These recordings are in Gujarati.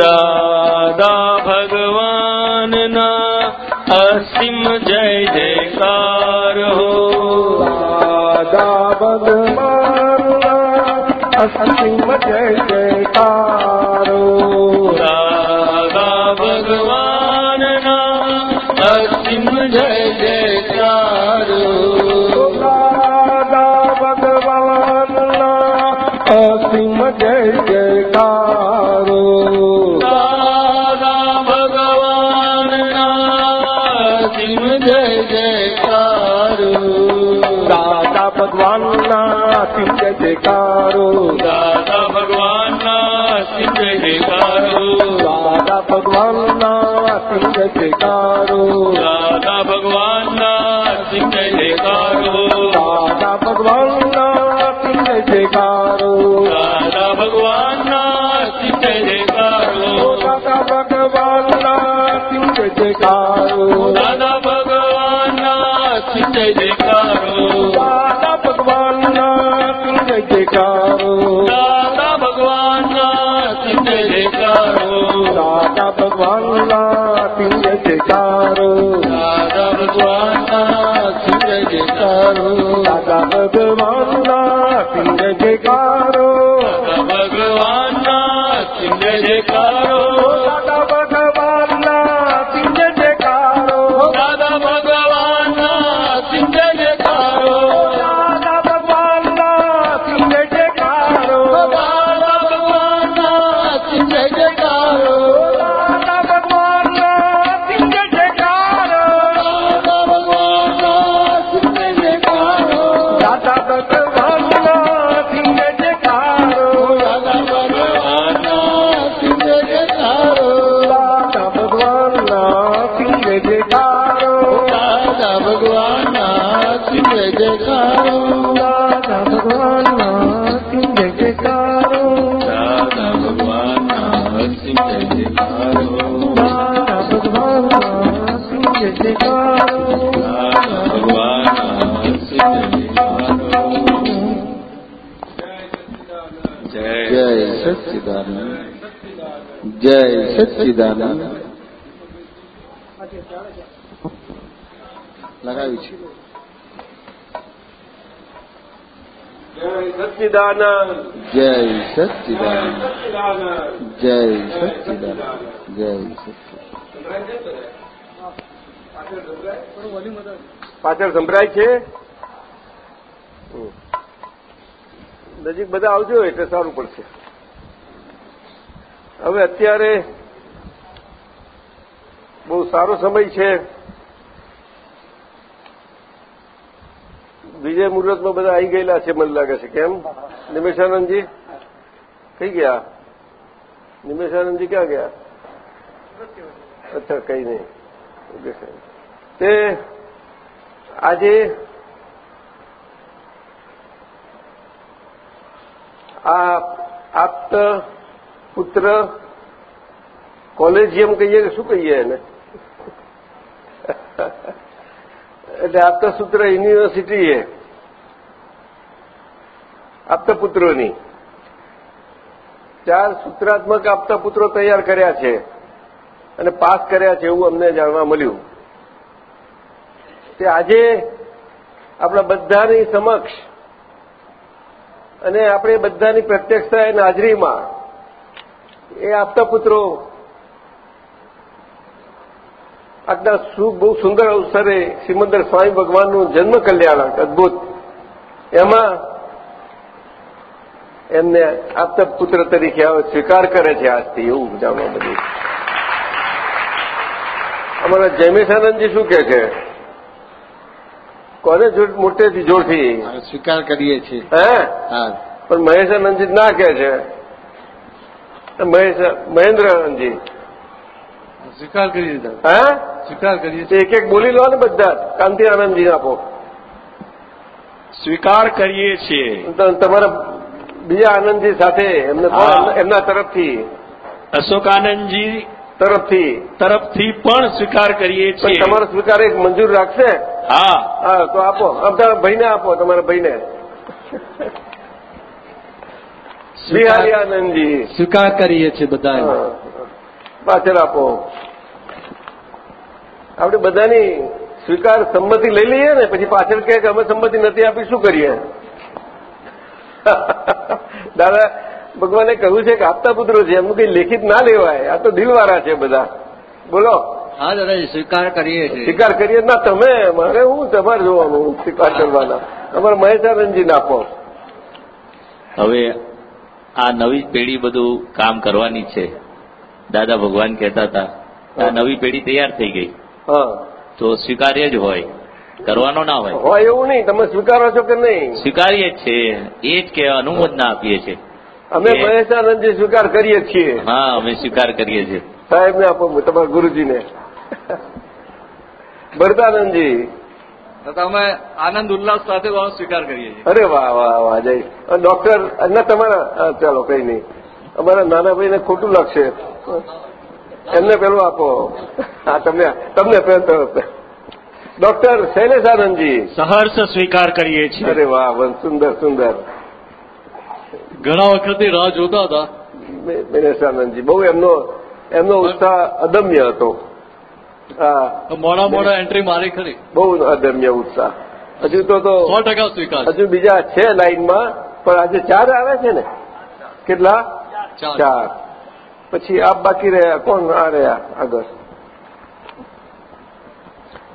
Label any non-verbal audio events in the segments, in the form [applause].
દાદા ભગવાનના અસીમ જય જયકાર હો દાદા ભગવાન અસીમ જય સચ્ચિદાનંદ લગાવ્યું છે. જય સચ્ચિદાનંદ જય સચ્ચિદાનંદ જય સચ્ચિદાનંદ જય સચ્ચિદાનંદ પાછળ સંભળાય છે? નજીક બધા આવજો એટલે સારું પડશે. હવે અત્યારે બહુ સારો સમય છે. વિજય મુહૂર્તમાં બધા આવી ગયેલા છે મને લાગે છે. કેમ? નિમેશાનંદજી? કઈ ગયા? નિમેશાનંદજી ક્યાં ગયા? અચ્છા, કઈ નહીં. તે આજે આ આપ્ત પુત્ર કોલેજિયમ કહીએ કે શું કહીએ એને? એટલે આપતા યુનિવર્સિટી એ. આપતા પુત્રોની ચાર સૂત્રાત્મક આપતા પુત્રો તૈયાર કર્યા છે અને પાસ કર્યા છે એવું અમને જાણવા મળ્યું. તે આજે આપણા બધાની સમક્ષ અને આપણે બધાની પ્રત્યક્ષતા એ હાજરીમાં એ આપતા પુત્રો આજના બહુ સુંદર અવસરે સિમંદર સ્વામી ભગવાનનું જન્મ કલ્યાણક અદભુત. એમાં એમને આપતા પુત્ર તરીકે હવે સ્વીકાર કરે છે આજથી એવું જાણવા બધું અમારા જયમેશાનંદજી શું કે છે? કોને મોટેથી જોરથી? સ્વીકાર કરીએ છીએ. હે? હા. પણ મહેશાનંદજી ના કે છે. મહેશ મહેન્દ્રાનંદજી. સ્વીકાર કરી દીધા હે? સ્વીકાર કરીએ એક એક બોલી લો ને બધા. કાંતિ આનંદજી આપો. સ્વીકાર કરીએ છીએ. તમારા બીજા આનંદજી સાથે એમને એમના તરફથી. અશોકાનંદજી તરફથી. તરફથી પણ સ્વીકાર કરીએ છીએ. તમારો સ્વીકાર એક મંજૂર રાખશે? હા. હા તો આપો. આમ તમારા ભાઈને આપો તમારા ભાઈને. બિહારી આનંદજી. સ્વીકાર કરીએ છીએ બધા. પાછળ આપો. આપણે બધાની સ્વીકાર સંમતિ લઈ લઈએ ને પછી પાછળ કહે કે અમે સંમતિ નથી આપી શું કરીએ? [laughs] દાદા ભગવાને કહ્યું છે કે આપતા પુત્રો છે એમનું કઈ લેખિત ના લેવાય. આ તો દિલવાળા છે બધા. બોલો. હા દાદાજી સ્વીકાર કરીએ છીએ. સ્વીકાર કરીએ? ના તમે મારે હું તમારે જોવાનું સ્વીકાર કરવાના. અમારે મહેશાનંદજી આપો. હવે આ નવી પેઢી બધું કામ કરવાની છે. દાદા ભગવાન કહેતા હતા આ નવી પેઢી તૈયાર થઈ ગઈ. તો સ્વીકાર્ય જ હોય કરવાનો ના હોય. હોય એવું નહીં તમે સ્વીકારો છો કે નહીં? સ્વીકાર્ય જ છે એ જ કે અનુમોદના આપીએ છીએ. અમે મહેશાનંદજી સ્વીકાર કરીએ છીએ. હા અમે સ્વીકાર કરીએ છીએ. સાહેબને આપો તમારા ગુરુજીને. ભરતાનંદજી. તથા અમે આનંદ ઉલ્લાસ સાથે સ્વીકાર કરીએ છીએ. અરે વાહ વાહ વાહ જય. અને ડોક્ટર ના તમારા ચાલો કઈ નહીં. અમારા નાના ભાઈને ખોટું લાગશે. એમને પેલું આપો. હા તમને તમને પહેલો ડોક્ટર શૈલેષાનંદજી સહર્ષ સ્વીકાર કરીએ છીએ. અરે વાહ સુંદર સુંદર. ઘણા વખતે રાહ જોતા હતા. દિનેશાનંદજી બહુ એમનો એમનો ઉત્સાહ અદમ્ય હતો. મોડા મોડા એન્ટ્રી મારી ખરી. બહુ અદમ્ય ઉત્સાહ. હજુ તો તો સો ટકા સ્વીકાર. હજુ બીજા છે લાઈનમાં પણ આજે ચાર આવે છે ને? કેટલા? ચાર. પછી આપ બાકી રહ્યા. કોણ? આ રહ્યા. આગળ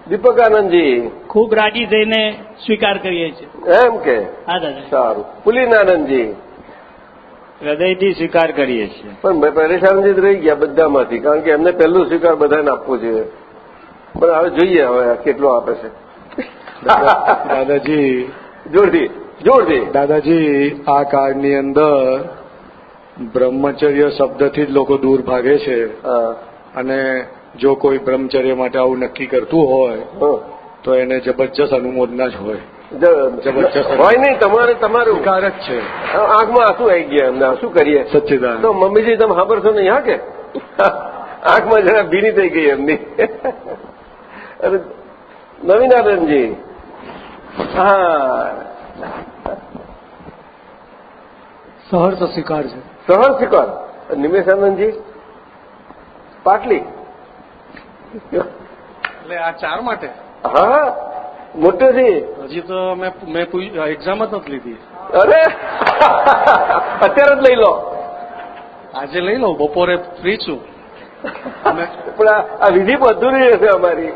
દીપકાનંદજી ખૂબ રાજી થઈને સ્વીકાર કરીએ છીએ. એમ કે? હા દાદા. સારું. પુલિનાનંદજી હૃદયથી સ્વીકાર કરીએ છીએ. પણ પરેશાનજી જ રહી ગયા બધામાંથી કારણ કે એમને પહેલું સ્વીકાર બધાને આપવો જોઈએ. પણ હવે જોઈએ હવે આ કેટલો આપે છે. દાદાજી. જોરથી જોરથી. દાદાજી આ કાર્ડની અંદર બ્રહ્મચર્ય શબ્દથી જ લોકો દૂર ભાગે છે. અને જો કોઈ બ્રહ્મચર્ય માટે આવું નક્કી કરતું હોય હા. તો એને જબરજસ્ત અનુમોદના જ હોય. જબરજસ્ત. હોય નહીં તમારે તમારું. કારક જ છે આંખમાં આંસુ આવી ગયા એમને શું કરીએ. સચ્ચિદાન તો મમ્મીજી તમે સાંભળશો નહીં હા કે? આંખમાં જરા ભીની થઈ ગઈ એમની. અરે નવીનાબેનજી. હા. સહર્ષ સ્વીકાર છે. સહર શિકાર નિમેશાનંદજી પાટલી. એટલે આ ચાર માટે? હા મોટેથી. હજી તો મેં મેં એક્ઝામ જ નથી લીધી. અરે! અત્યારે જ લઈ લો. આજે લઈ લો બપોરે ફ્રી છું. પણ આ- આ વિધિ અધૂરી રહેશે અમારી.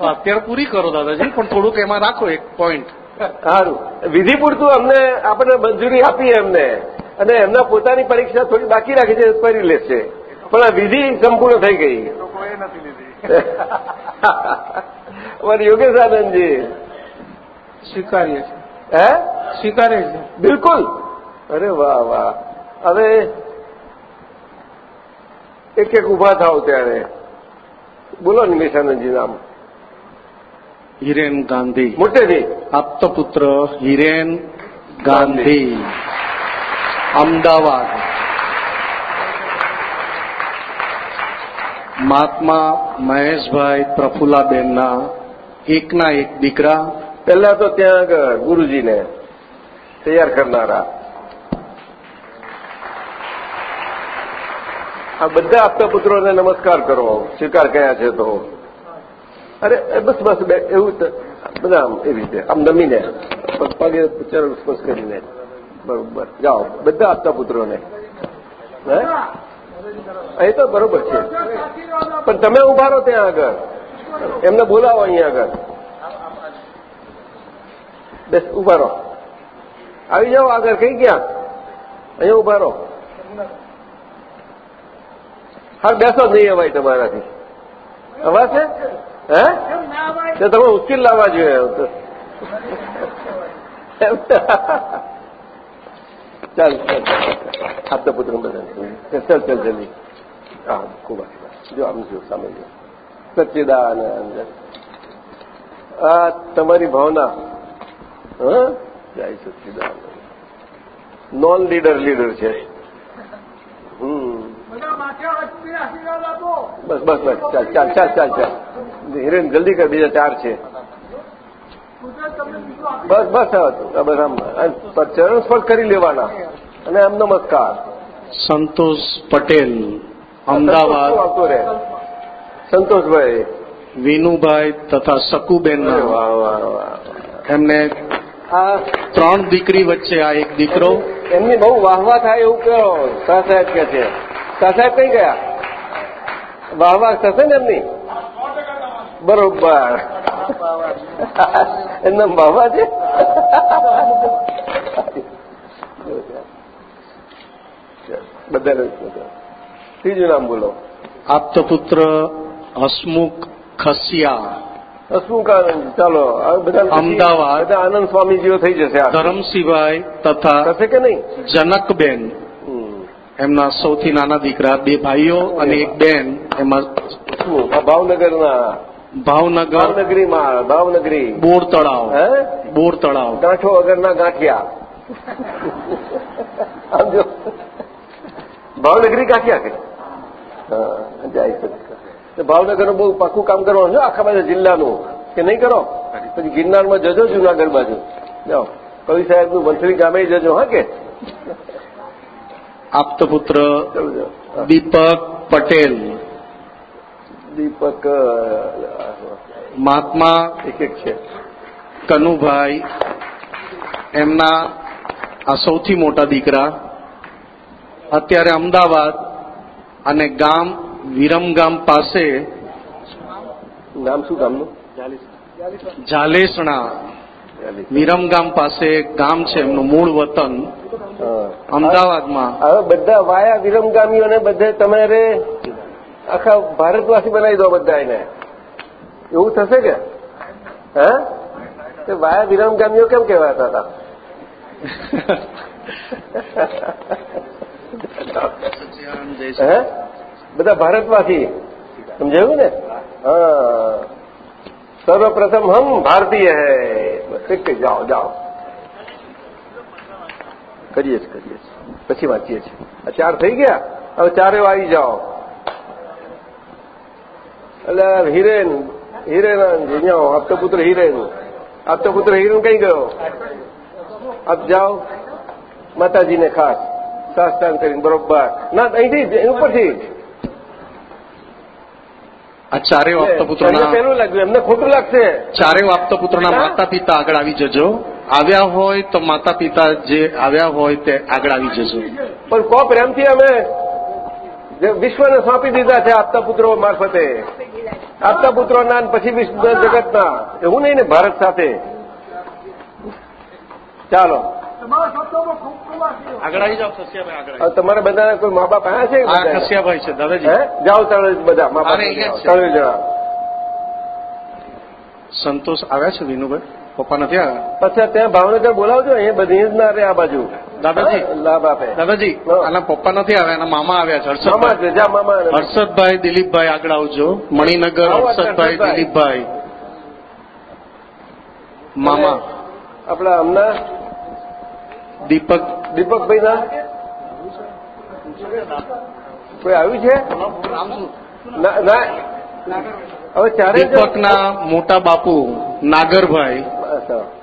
અત્યારે પૂરી કરો દાદાજી પણ થોડુંક એમાં રાખો એક પોઈન્ટ સારું. વિધિ પૂરતું અમને આપણે મંજૂરી આપીએ એમને. અને એમના પોતાની પરીક્ષા થોડી બાકી રાખી છે કરી લેશે પણ આ વિધિ સંપૂર્ણ થઈ ગઈ. અમારે યોગેશ આનંદજી સ્વીકાર્ય છે. હે? સ્વીકારીએ છે. બિલકુલ. અરે વાહ વાહ. હવે એક એક ઊભા થાવ ત્યારે. બોલો નિમેશાનંદજી નામ. હિરેન ગાંધી. મોટેથી. આપતપુત્ર હિરેન ગાંધી. અમદાવાદ. મહાત્મા મહેશભાઈ પ્રફુલાબેનના એકના એક દીકરા. પહેલા તો ત્યાં આગળ ગુરુજીને તૈયાર કરનારા. આ બધા આપતા પુત્રોને નમસ્કાર કરો. સ્વીકાર કયા છે તો. અરે બસ બસ એવું બધા એવી રીતે, આમ નમીને, પગે ચરણ સ્પર્શ કરીને. બરોબર. જાઓ, બધા આપતા પુત્રોને. હે? એ તો બરોબર છે. પણ તમે ઊભા રહો ત્યાં આગળ. એમને બોલાવો અહીંયા આગળ. બસ ઊભા રહો. આવી જાઓ આગળ. કઈ ગયા? અહીંયા ઊભા રહો. હા, બેસો જ નહીં અવાય તમારાથી. અવાજ છે? હે? તો તમે ઉકેલ લાવવા જોઈએ. ચાલ ચાલ આપતા પુત્ર ચાલ. ચાલ જલ્દી હા ખૂબ જો આમ જો, સામે જો. સચ્ચિદાનંદ. આ તમારી ભાવના. જય સચ્ચિદાનંદ. નોન લીડર લીડર છે બસ બસ બસ. ચાલ ચાલ ચાલ ચાલ ચાલ. હિરેન, જલ્દી કર, બીજા ચાર છે. બસ બસ બસ આમ ચરણ સ્પર્શ કરી લેવાના. અને આમ નમસ્કાર. સંતોષ પટેલ અમદાવાદ. સંતોષભાઈ. વિનુભાઈ તથા વાહ એમને આ ત્રણ દીકરી વચ્ચે આ એક દીકરો. એમની બહુ વાહવા થાય એવું કહો શાહ સાહેબ કે છે. શાહ સાહેબ કઈ ગયા? વાહવા થશે ને એમની? બરોબર. [laughs] એમના વાહવા છે? [laughs] બધા ત્રીજું નામ બોલો. આપતપુત્ર હસમુખ ખસિયા. હસમુખાનંદ ચાલો બધા અમદાવાદ. બધા આનંદ સ્વામીજીઓ થઈ જશે ધરમસિંહભાઈ તથા થશે કે નહીં? જનકબેન. એમના સૌથી નાના દીકરા બે ભાઈઓ અને એક બેન. એમાં ભાવનગરના ભાવનગર ભાવનગરીમાં ભાવનગરી. બોર તળાવ. હે? બોર તળાવ. ગાંઠો વગરના ગાંઠિયા. ભાવનગરી ગાંઠિયા કે? જાય ભાવનગરનું બહુ પાકું કામ કરવાનું છે આખા બાજુ જિલ્લાનું. કે નહીં કરો? પછી ગિરનારમાં જજો જુનાગઢ બાજુ. જાઓ. કવિ સાહેબનું મંથલી ગામે જજો હા કે? આપતો પુત્ર. દીપક પટેલ. દીપક મહાત્મા એક એક છે. કનુભાઈ એમના આ સૌથી મોટા દીકરા. અત્યારે અમદાવાદ અને ગામ વિરમગામ પાસે નામ શું ગામનું? ઝાલેસણા વિરમગામ પાસે એક ગામ છે એમનું મૂળ વતન. અમદાવાદમાં. હવે બધા વાયા વિરમગામીઓને બધે તમારે આખા ભારતવાસી બનાવી દો બધા એને એવું થશે કે? હા? તે વાયા વિરમગામીઓ કેમ કહેવાતા હતા? બધા ભારતવાસી. સમજાયું ને? હા. સર્વપ્રથમ હમ ભારતીય હૈ. જાઓ જાઓ. કરીએ છીએ કરીએ છીએ. પછી વાંચીએ છીએ. આ ચાર થઈ ગયા? હવે ચારે આવી જાઓ. એટલે હિરેન હિરેન અહીંયા આપતો પુત્ર હિરેન. આપતો પુત્ર હિરેન કઈ ગયો? આપ જાઓ માતાજીને ખાસ સાસ્તાન કરીને બરોબર. ના અહીંથી ઉપરથી આ ચારેય આપતપુત્રના પહેલું લાગ્યું એમને ખોટું લાગશે. ચારેય આપતપુત્રના માતા પિતા આગળ આવી જજો. આવ્યા હોય તો માતા પિતા જે આવ્યા હોય તે આગળ આવી જજો. પણ કો પ્રેમથી અમે જે વિશ્વને સોંપી દીધા છે આપતા પુત્રો મારફતે. આપતા પુત્રોના અને પછી વિશ્વ જગતના. એવું નહીં ને ભારત સાથે. ચાલો. આગળ આવી જાઓ આગળ તમારે બધાના કોઈ મા બાપ આયા છે? આ છે દાદાજી જાઓ ત્રણે બધા મા બાપ. ત્રણે જણા. સંતોષ આવ્યા છે વિનુભાઈ? પપ્પા નથી આવ્યા પછી ત્યાં ભાવનગર બોલાવજો એ બધી જ ના રે આ બાજુ. દાદાજી. લાભ આપે. દાદાજી. આના પપ્પા નથી આવ્યા એના મામા આવ્યા છે હર્ષદભાઈ. મામા હર્ષદભાઈ દિલીપભાઈ આગળ આવજો. મણિનગર હર્ષદભાઈ. દિલીપભાઈ. મામા. આપણા હમણાં દીપક. દીપકભાઈ ના કોઈ આવ્યું છે? ના હવે ચારે દીપકના મોટા બાપુ નાગરભાઈ. અચ્છા.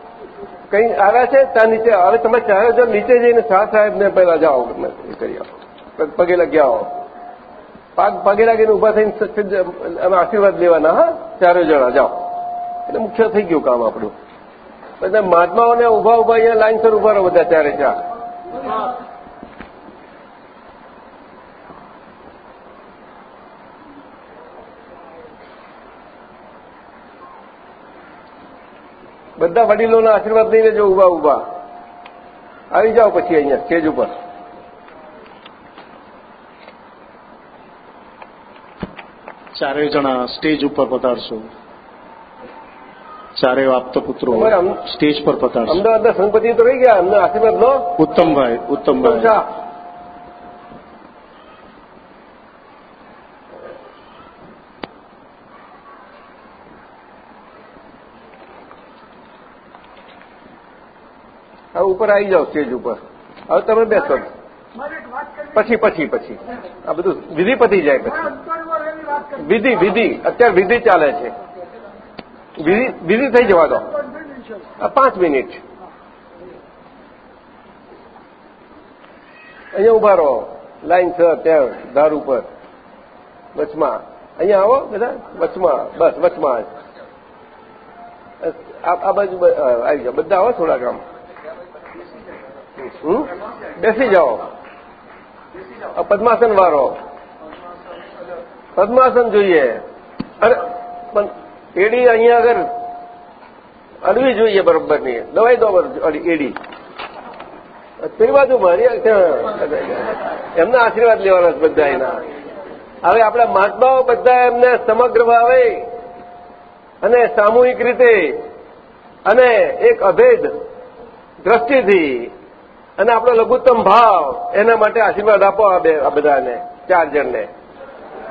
કઈ આવ્યા છે? ત્યાં નીચે. હવે તમે ચાહે જણ નીચે જઈને શાહ સાહેબ ને પહેલા જાઓ. કરી આવો. પગે લગ્યા આવો. પાક પગે લાગીને ઊભા થઈને અમે આશીર્વાદ લેવાના, હા? ચારે જણા જાઓ. એટલે મુખ્ય થઈ ગયું કામ આપણું. બધા મહાત્માઓને ઊભા ઊભા અહીંયા લાઈનસર ઊભા રહો બધા ચારે ચાર. બધા વડીલોના આશીર્વાદ લઈને જો ઊભા ઊભા આવી જાઓ પછી અહીંયા સ્ટેજ ઉપર. ચારેય જણા સ્ટેજ ઉપર પધારશો. ચારેય આપતો પુત્રો સ્ટેજ પર પધારશો. અમદાવાદના સંપતિ તો રહી ગયા અમને આશીર્વાદ લો. ઉત્તમભાઈ ઉત્તમ ઉત્તમભાઈ શાહ હવે ઉપર આવી જાઓ સ્ટેજ ઉપર. હવે તમે બેસો. પછી પછી પછી. આ બધું વિધિ પતી જાય પછી. વિધિ વિધિ. અત્યારે વિધિ ચાલે છે. વિધિ વિધિ થઈ જવા દો. આ પાંચ મિનિટ. અહીંયા ઊભા રહો. લાઈન સર ત્યાં ધાર ઉપર. વચમાં. અહીંયા આવો બધા. વચમાં. બસ વચમાં આ બાજુ આવી જાઓ. બધા આવો થોડાક આમ? બેસી જાઓ. પદ્માસન વાળો. પદ્માસન જોઈએ. અરે, પણ એડી અહીંયા આગળ અડવી જોઈએ બરોબરની દવાઈ દો એડી. એમના આશીર્વાદ લેવાના બધા એના. હવે આપણા મહાત્માઓ બધા એમને સમગ્ર ભાવે અને સામૂહિક રીતે અને એક અભેદ દ્રષ્ટિથી અને આપણો લઘુત્તમ ભાવ એના માટે આશીર્વાદ આપો આ બે આ બધાને ચાર જણને.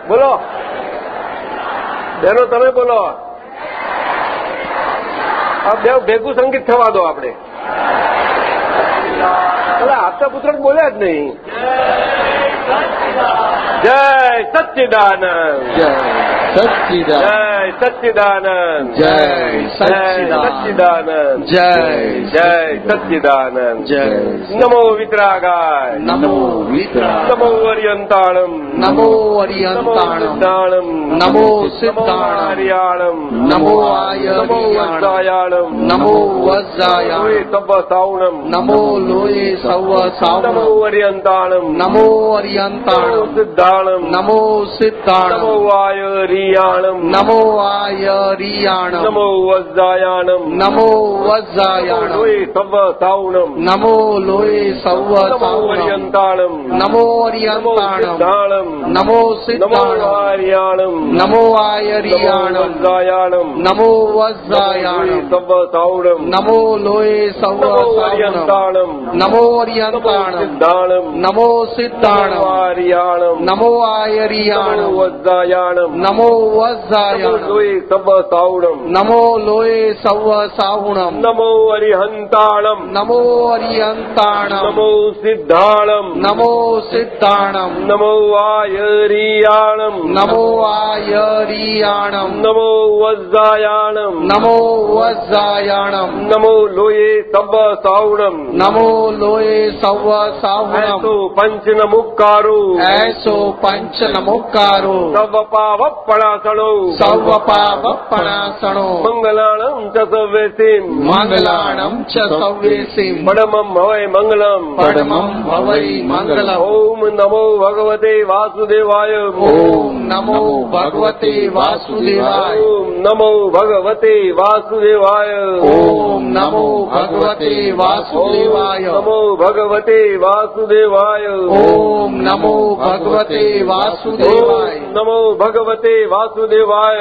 બોલો. બેનો તમે બોલો. આ બે ભેગું સંગીત થવા દો આપણે. એટલે આપતા પુત્ર બોલ્યા જ નહીં. જય સચ્ચિદાનંદ જય સચ્ચિદાન જય સચ્ચિદાનંદ. જય સચ્ચિદાનંદ. જય જય સચ્ચિદાનંદ. જય નમો વિતરાગાય. નમો નમો અરિયંતાણમ. નમો નમો અરિયંતાણમ સિદ્ધાણમ. નમો નમો સિદ્ધાણમ. આર્યાણમ નમો નમો આયરિયાણમ વજ્જાયાણમ નમો વજ્જાયાણમ સબ્બ સાવણમ નમો લોયે સૌ નમો સાવણમ અરિયંતાણમ. નમો નમો અરિયંતાણમ સિદ્ધાણમ. નમો નમો આય રિયાણમ નમો વય રિયાણ નમો વજ્જાયાણમ નમો વજ્જાયાણ લોય સવ તાઉણમ નમો લોય સવ તાઉણમ નમો અરિયંતાણમ નમો સિદ્ધાણમ નમો આયરિયાણમ વજ્જાયાણમ નમો વજ્જાયાણમ સવ તાઉણમ નમો લોય સવ તાઉણમ નમો અરિયંતાણમ નમો સિદ્ધાણમ નમો આયરિયાણમ વજ્જાયાણમ નમો વજ્જાયાણમ લોયે સવ સાવણમ નમો લોયે સવ સાવણમ નમો હરિહંતાણમ નમો હરિહંતાણમ નમો સિદ્ધાણમ નમો સિદ્ધાણમ. નમો આયરિયાણમ નમો આયરિયાણમ નમો વજ્રાયાણમ નમો વજ્રાયાણમ નમો લોયે સવ સાવણમ નમો લોયે સવ સાવણમ પંચ નમુકારો એસો પંચ નમુકારો સવ પાવ પણાસણો સવ सर्वपापपणासणो मङ्गलाणं च सव्यसीं मङ्गलाणं च सव्यसीं पडमं भवै मङ्गलं पडमं भवै मङ्गलम् ॐ नमो भगवते वासुदेवाय ॐ नमो भगवते वासुदेवाय ॐ नमो भगवते वासुदेवाय ॐ नमो भगवते वासुदेवाय नमो भगवते वासुदेवाय ॐ नमो भगवते वासुदेवाय नमो भगवते वासुदेवाय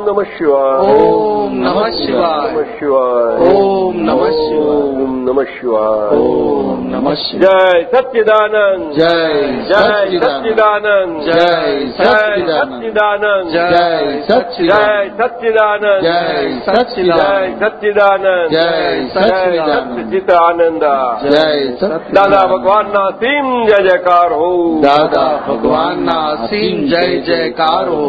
નમઃ શિવાય ઓમ નમઃ શિવાય નમઃ શિવાય ઓમ નમઃ શિવાય ઓમ નમઃ શિવાય ઓમ નમઃ શિવાય જય સચ્ચિદાનંદ જય જય સચ્ચિદાનંદ સચ્ચિદાનંદ જય સચ્ચિદાનંદ જય જય સચ્ચિદાનંદ સચ્ચિદાનંદ જય જય સચ્ચિદાનંદ સચ્ચિદાનંદ જય સચ્ચિદાનંદ સચ્ચિદાનંદ જય દાદા સચ્ચિદાનંદ ભગવાનના સીમ જય જયકાર હો દાદા ભગવાનના અસીમ જય જયકાર હો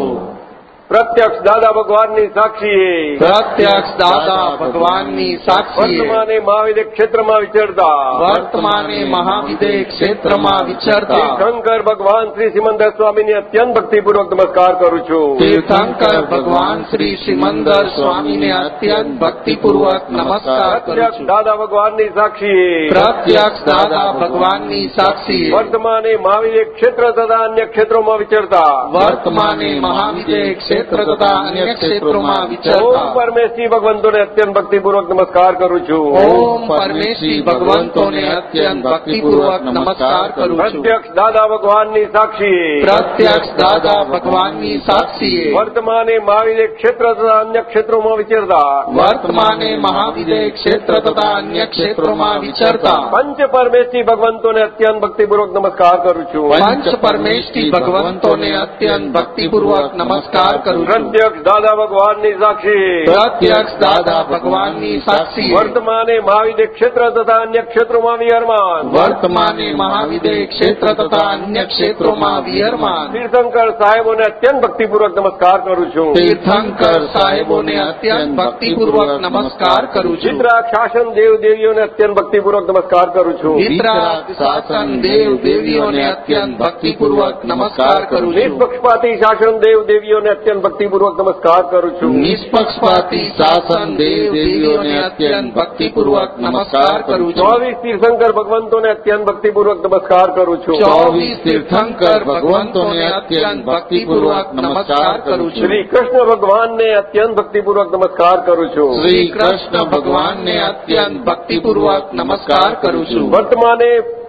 પ્રત્યક્ષ દાદા ભગવાનની સાક્ષી પ્રત્યક્ષ દાદા ભગવાનની સાક્ષી વર્તમાને મહાવિદે ક્ષેત્રમાં વિચરતા. વર્તમાને મહાવિદે ક્ષેત્રમાં વિચરતા. શંકર ભગવાન શ્રી સિમંદર સ્વામીને અત્યંત ભક્તિપૂર્વક નમસ્કાર કરું છું. તીર્થંકર ભગવાન શ્રી સિમંદર સ્વામીને અત્યંત ભક્તિપૂર્વક નમસ્કાર કરું છું. દાદા ભગવાનની સાક્ષી પ્રત્યક્ષ દાદા ભગવાનની સાક્ષી વર્તમાને મહાવિદે ક્ષેત્ર તથા અન્ય ક્ષેત્રોમાં વિચરતા. વર્તમાને મહાવિદે ક્ષેત્ર તથા અન્ય ક્ષેત્રોમાં ઓમ વિચરતા. પરમેશ્વરી ભગવંતોને અત્યંત ભક્તિપૂર્વક નમસ્કાર કરું છું. ઓમ પરમેશ્વરી ભગવંતોને અત્યંત ભક્તિપૂર્વક નમસ્કાર કરું છું. પ્રત્યક્ષ દાદા ભગવાનની સાક્ષી. પ્રત્યક્ષ દાદા ભગવાનની સાક્ષી. વર્તમાને મહાવિદ્ય ક્ષેત્ર તથા અન્ય ક્ષેત્રોમાં વિચરતા. વર્તમાને મહાવિદે ક્ષેત્ર તથા અન્ય ક્ષેત્રોમાં વિચરતા. પંચ પરમેશ્વરી ભગવંતોને અત્યંત ભક્તિપૂર્વક નમસ્કાર કરું છું. પંચ પરમેશ્વરી ભગવંતોને અત્યંત ભક્તિપૂર્વક નમસ્કાર કરું પ્રત્યક્ષ દાદા ભગવાનની સાક્ષી. પ્રત્યક્ષ દાદા ભગવાનની સાક્ષી. વર્તમાને મહાવિદ્ય ક્ષેત્ર તથા અન્ય ક્ષેત્રોમાં વિહરમાન. વર્તમાને મહાવિદય ક્ષેત્ર તથા અન્ય ક્ષેત્રોમાં વિહરમાન. તીર્થંકર સાહેબોને અત્યંત ભક્તિપૂર્વક નમસ્કાર કરું છું. તીર્થંકર સાહેબોને અત્યંત ભક્તિપૂર્વક નમસ્કાર કરું છું. ચિત્રાક શાસન દેવ દેવીઓને અત્યંત ભક્તિપૂર્વક નમસ્કાર કરું છું. વિતરાગ શાસન દેવ દેવીઓને અત્યંત ભક્તિપૂર્વક નમસ્કાર કરું છું. નિષ્પક્ષપાતી શાસન દેવ દેવીઓને અત્યંત ભક્તિપૂર્વક નમસ્કાર કરું છું. નિષ્પક્ષપાતી શાસન દેવ દેવીઓને અત્યંત ભક્તિપૂર્વક નમસ્કાર કરું છું. ચોવીસ તીર્થંકર ભગવંતોને અત્યંત ભક્તિપૂર્વક નમસ્કાર કરું છું. ચોવીસ તીર્થંકર ભગવંતોને અત્યંત ભક્તિપૂર્વક નમસ્કાર કરું છું. શ્રી કૃષ્ણ ભગવાનને અત્યંત ભક્તિપૂર્વક નમસ્કાર કરું છું. શ્રી કૃષ્ણ ભગવાનને અત્યંત ભક્તિપૂર્વક નમસ્કાર કરું છું. વર્તમાને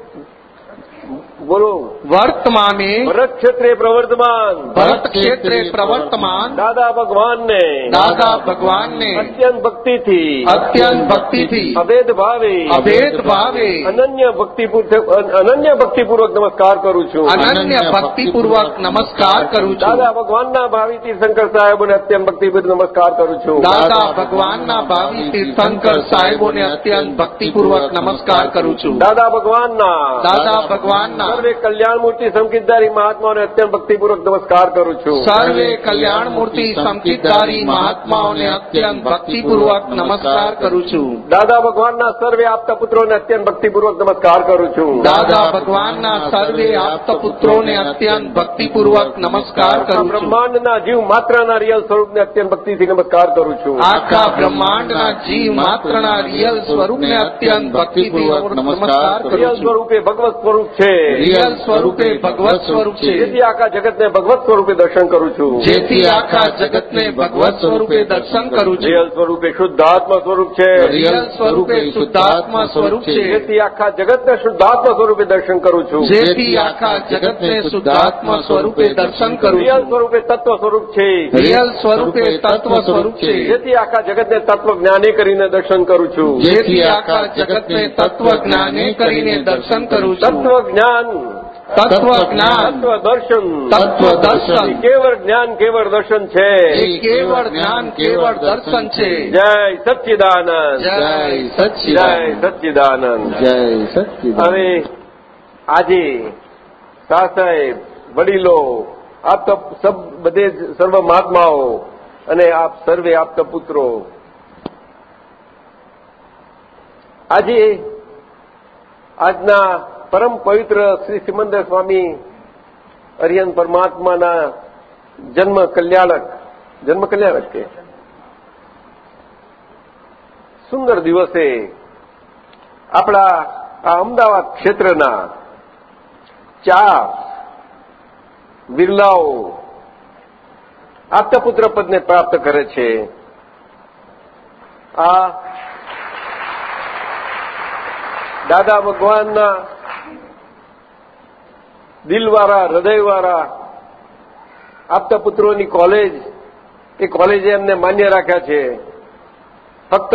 બોલો. વર્તમાને ભરત ક્ષેત્રે પ્રવર્તમાન. ભરત ક્ષેત્રે પ્રવર્તમાન. દાદા ભગવાનને. દાદા ભગવાનને અત્યંત ભક્તિથી. અત્યંત ભક્તિથી. અભેદ ભાવે. અભેદ ભાવે. અનન્ય ભક્તિ અનન્ય ભક્તિપૂર્વક નમસ્કાર કરું છું. અનન્ય ભક્તિપૂર્વક નમસ્કાર કરું છું. દાદા ભગવાનના ભાવિ તીર્થંકર સાહેબોને અત્યંત ભક્તિપૂર્વક નમસ્કાર કરું છું. દાદા ભગવાનના ભાવિ તીર્થંકર સાહેબોને અત્યંત ભક્તિપૂર્વક નમસ્કાર કરું છું. દાદા ભગવાનના. દાદા ભગવાનના. સર્વે કલ્યાણ મૂર્તિ સંકિતધારી મહાત્માઓને અત્યંત ભક્તિપૂર્વક નમસ્કાર કરું છું. સર્વે કલ્યાણ મૂર્તિ સંકિતધારી મહાત્માઓને અત્યંત ભક્તિપૂર્વક નમસ્કાર કરું છું. દાદા ભગવાનના સર્વે આપતા પુત્રોને અત્યંત ભક્તિપૂર્વક નમસ્કાર કરું છું. દાદા ભગવાનના સર્વે આપતા પુત્રોને અત્યંત ભક્તિપૂર્વક નમસ્કાર કરું બ્રહ્માંડના જીવ માત્રના રિયલ સ્વરૂપને અત્યંત ભક્તિથી નમસ્કાર કરું છું. આખા બ્રહ્માંડના જીવ માત્રના રિયલ સ્વરૂપને અત્યંત ભક્તિપૂર્વક નમસ્કાર કરું રિયલ સ્વરૂપે ભગવત સ્વરૂપ છે. રિયલ સ્વરૂપે ભગવત સ્વરૂપ. છે. જેથી આખા જગતને ભગવત સ્વરૂપે દર્શન કરું છું. જેથી આખા જગતને ભગવત સ્વરૂપે દર્શન કરું છું. રિયલ સ્વરૂપે શુદ્ધાત્મા સ્વરૂપ છે. રિયલ સ્વરૂપે શુદ્ધાત્મા સ્વરૂપ છે. જેથી આખા જગતને શુદ્ધાત્મા સ્વરૂપે દર્શન કરું છું. જેથી આખા જગતને શુદ્ધાત્મા સ્વરૂપે દર્શન કરું રિયલ સ્વરૂપે તત્વ સ્વરૂપ છે. રિયલ સ્વરૂપે તત્વ સ્વરૂપ છે. જેથી આખા જગતને તત્વ જ્ઞાની કરીને દર્શન કરું છું. જેથી આખા જગતને તત્વ જ્ઞાને કરીને દર્શન કરું છું. તત્વ જ્ઞાન તત્વ જ્ઞાન તત્વ દર્શન તત્વ દર્શન કેવળ જ્ઞાન કેવળ દર્શન છે. કેવળ જ્ઞાન કેવળ દર્શન છે. જય સચ્ચિદાનંદ. જય જય સચ્ચિદાનંદ. સચ્ચિદાનંદ જય સચ્ચિદાનંદ. હવે આજે સા સાહેબ વડીલો આપ તો સબ બધે સર્વ મહાત્માઓ અને આપ સર્વે આપતા પુત્રો. આજે આજના પરમ પવિત્ર શ્રી સિમંદર સ્વામી અરિયન પરમાત્માના જન્મ કલ્યાણક જન્મ કલ્યાણક કે? સુંદર દિવસે આપણા આ અમદાવાદ ક્ષેત્રના ચાર બિરલાઓ આપતાપુત્ર પદને પ્રાપ્ત કરે છે. આ દાદા ભગવાનના દિલવાળા હૃદયવાળા આપતા પુત્રોની કોલેજ એ કોલેજે એમને માન્ય રાખ્યા છે. ફક્ત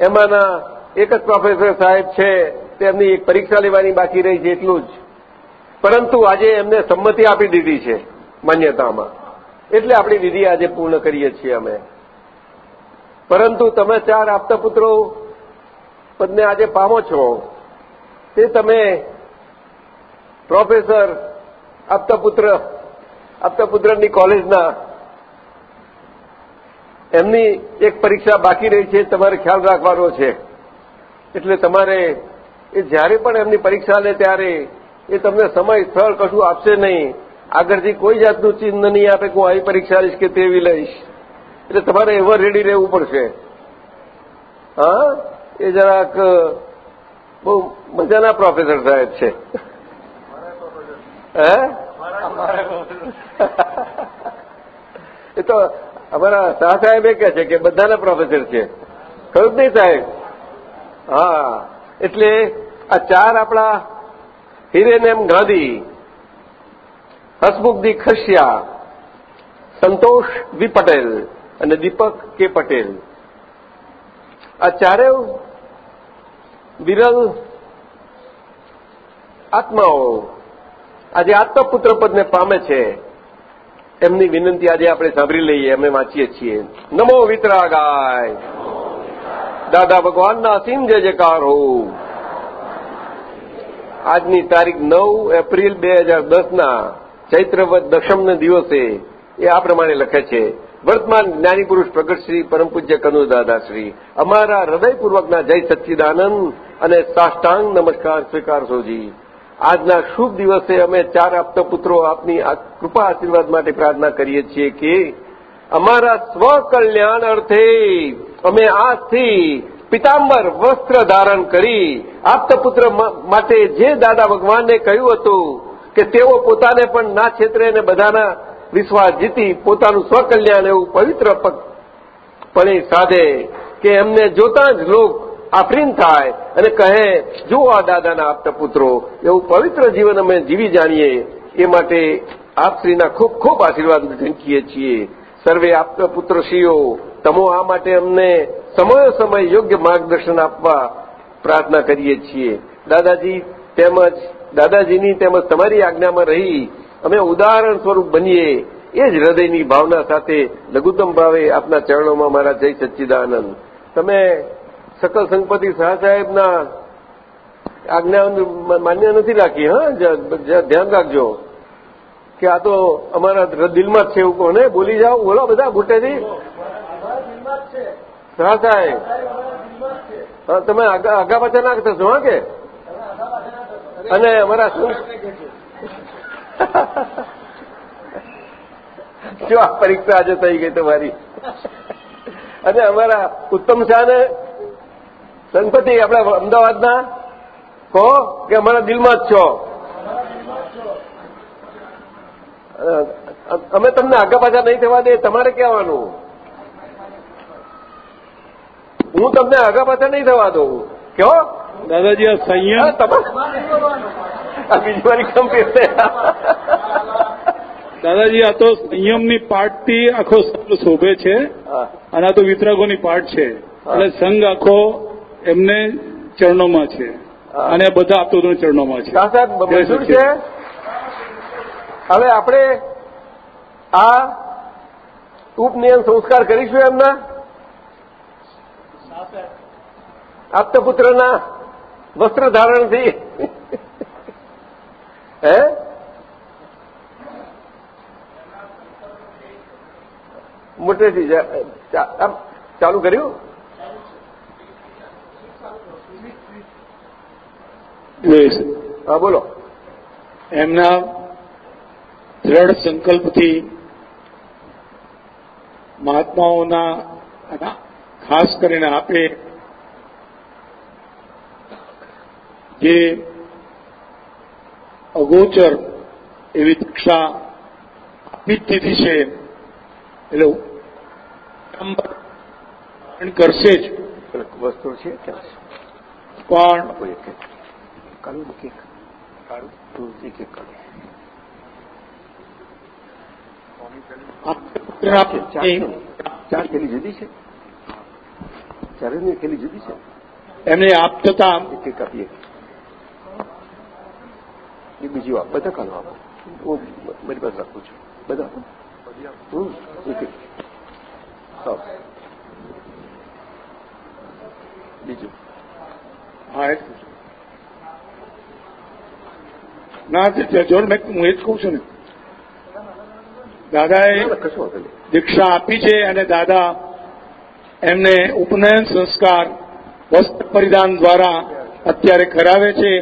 એમાંના એક જ પ્રોફેસર સાહેબ છે, તેમની એક પરીક્ષા લેવાની બાકી રહી છે, એટલું જ. પરંતુ આજે એમને સંમતિ આપી દીધી છે, માન્યતામાં. એટલે આપણી વિધિ આજે પૂર્ણ કરીએ છીએ અમે. પરંતુ તમે ચાર આપતા પુત્રો પદને આજે પામો છો, તે તમે પ્રોફેસર આપતા પુત્ર આપતા પુત્રની કોલેજના એમની એક પરીક્ષા બાકી રહી છે, તમારે ખ્યાલ રાખવાનો છે. એટલે તમારે એ જ્યારે પણ એમની પરીક્ષા લે ત્યારે એ તમને સમય સ્થળ કશું આપશે નહીં. આગળથી કોઈ જાતનું ચિહ્ન નહીં આપે કે હું આવી પરીક્ષા લઈશ કે તેવી લઈશ. એટલે તમારે એવા રેડી રહેવું પડશે. હા? એ જરાક બહુ મજાના પ્રોફેસર સાહેબ છે. [laughs] એ તો અમારા શાહ સાહેબ એ કહે છે કે બધાના પ્રોફેસર છે. કયું જ નહીં સાહેબ? હા. એટલે આ ચાર આપણા હિરેનેમ ગાંધી હસમુખદી ખસિયા સંતોષ વી પટેલ અને દીપક કે પટેલ. આ ચારેય વિરલ આત્માઓ આજે આત્મપુત્ર પદને પામે છે. એમની વિનંતી આજે આપણે સાંભળી લઈએ અમે વાંચીએ છીએ. નમો વિતરાગાય. દાદા ભગવાનના અસીમ જય જયકાર. હો આજની તારીખ નવ એપ્રિલ બે હજાર દસના ચૈત્રવત દશમને દિવસે એ આ પ્રમાણે લખે છે. વર્તમાન જ્ઞાની પુરુષ પ્રગટ શ્રી પરમ પૂજ્ય કનુ દાદાશ્રી અમારા હૃદયપૂર્વકના જય સચ્ચિદાનંદ અને સાષ્ટાંગ નમસ્કાર સ્વીકારશોજી આજના શુભ દિવસે અમે ચાર આપતા પુત્રો આપની કૃપા આશીર્વાદ માટે પ્રાર્થના કરીએ છીએ કે અમારા સ્વકલ્યાણ અર્થે અમે આજથી પિતાંબર વસ્ત્ર ધારણ કરી આપતપુત્ર માટે જે દાદા ભગવાનને કહ્યું હતું કે તેઓ પોતાને પણ ના છેતરે અને બધાના વિશ્વાસ જીતી પોતાનું સ્વકલ્યાણ એવું પવિત્ર પણે સાધે કે એમને જોતા જ લોક આફરીન થાય અને કહે જુઓ આ દાદાના આપતા પુત્રો એવું પવિત્ર જીવન અમે જીવી જાણીએ, એ માટે આપશ્રીના ખૂબ ખૂબ આશીર્વાદ ઝીંકીએ છીએ. સર્વે આપતા પુત્રશ્રીઓ, તમો આ માટે અમને સમયો સમય યોગ્ય માર્ગદર્શન આપવા પ્રાર્થના કરીએ છીએ. દાદાજી તેમજ, દાદાજીની તેમજ તમારી આજ્ઞામાં રહી, અમે ઉદાહરણ સ્વરૂપ બનીએ. એ જ હૃદયની ભાવના સાથે લઘુત્તમ ભાવે આપના ચરણોમાં મારા જય સચ્ચિદાનંદ. તમે સકલ સંપતિ શાહ સાહેબના આજ્ઞા માન્ય નથી રાખી, હા? ધ્યાન રાખજો. કે આ તો અમારા દિલમાં જ છે એવું કોને? બોલી જાઓ, બોલો બધા બુટેથી. શાહ સાહેબ. તમે આગા પાછા ના થશો, હા કે? અને અમારા જો [laughs] આ પરીક્ષા આજે થઈ ગઈ તમારી? અને અમારા ઉત્તમ શાહને સંપતિ આપણે અમદાવાદના? કહો કે અમારા દિલમાં જ છો? અમે તમને આગા પાછા નહીં થવા દે તમારે કહેવાનું હું તમને આગા પાછા નહીં થવા દઉં. કહો દાદાજી આ સંયમ. બીજી વાર કમ્પ્લીટ દાદાજી આ તો સંયમની પાર્ટથી આખો સંઘ શોભે છે અને આ તો વિતરાગોની પાર્ટ છે. એટલે સંઘ આખો એમને ચરણોમાં છે. અને બધા આપતો ચરણોમાં છે. સાહેબ છે. હવે આપણે આ ઉપનિયમ સંસ્કાર કરીશું એમના? આપતપુત્રના વસ્ત્ર ધારણથી. [laughs] હે? મોટેથી ચાલુ કર્યું? હા બોલો. એમના દ્રઢ સંકલ્પથી મહાત્માઓના ખાસ કરીને આપે જે અગોચર એવી દીક્ષા આપી જ દીધી છે એટલે કરશે જ. વસ્તુ છે પણ એક એક એક કાળું એક એક ચાર થેલી જુદી છે ચારેની થેલી જુદી છે એમને આપતા એક એક આપીએ એ બીજી વાત બધા કાલો આપો હું મારી પાસે રાખું છું બધા આપો હમ એક એક બીજું હા એ જ કહું છું. ના જોર મેં હું એ જ કહું છું ને. દાદાએ દીક્ષા આપી છે અને દાદા એમને ઉપનયન સંસ્કાર વસ્ત્ર પરિધાન દ્વારા અત્યારે કરાવે છે.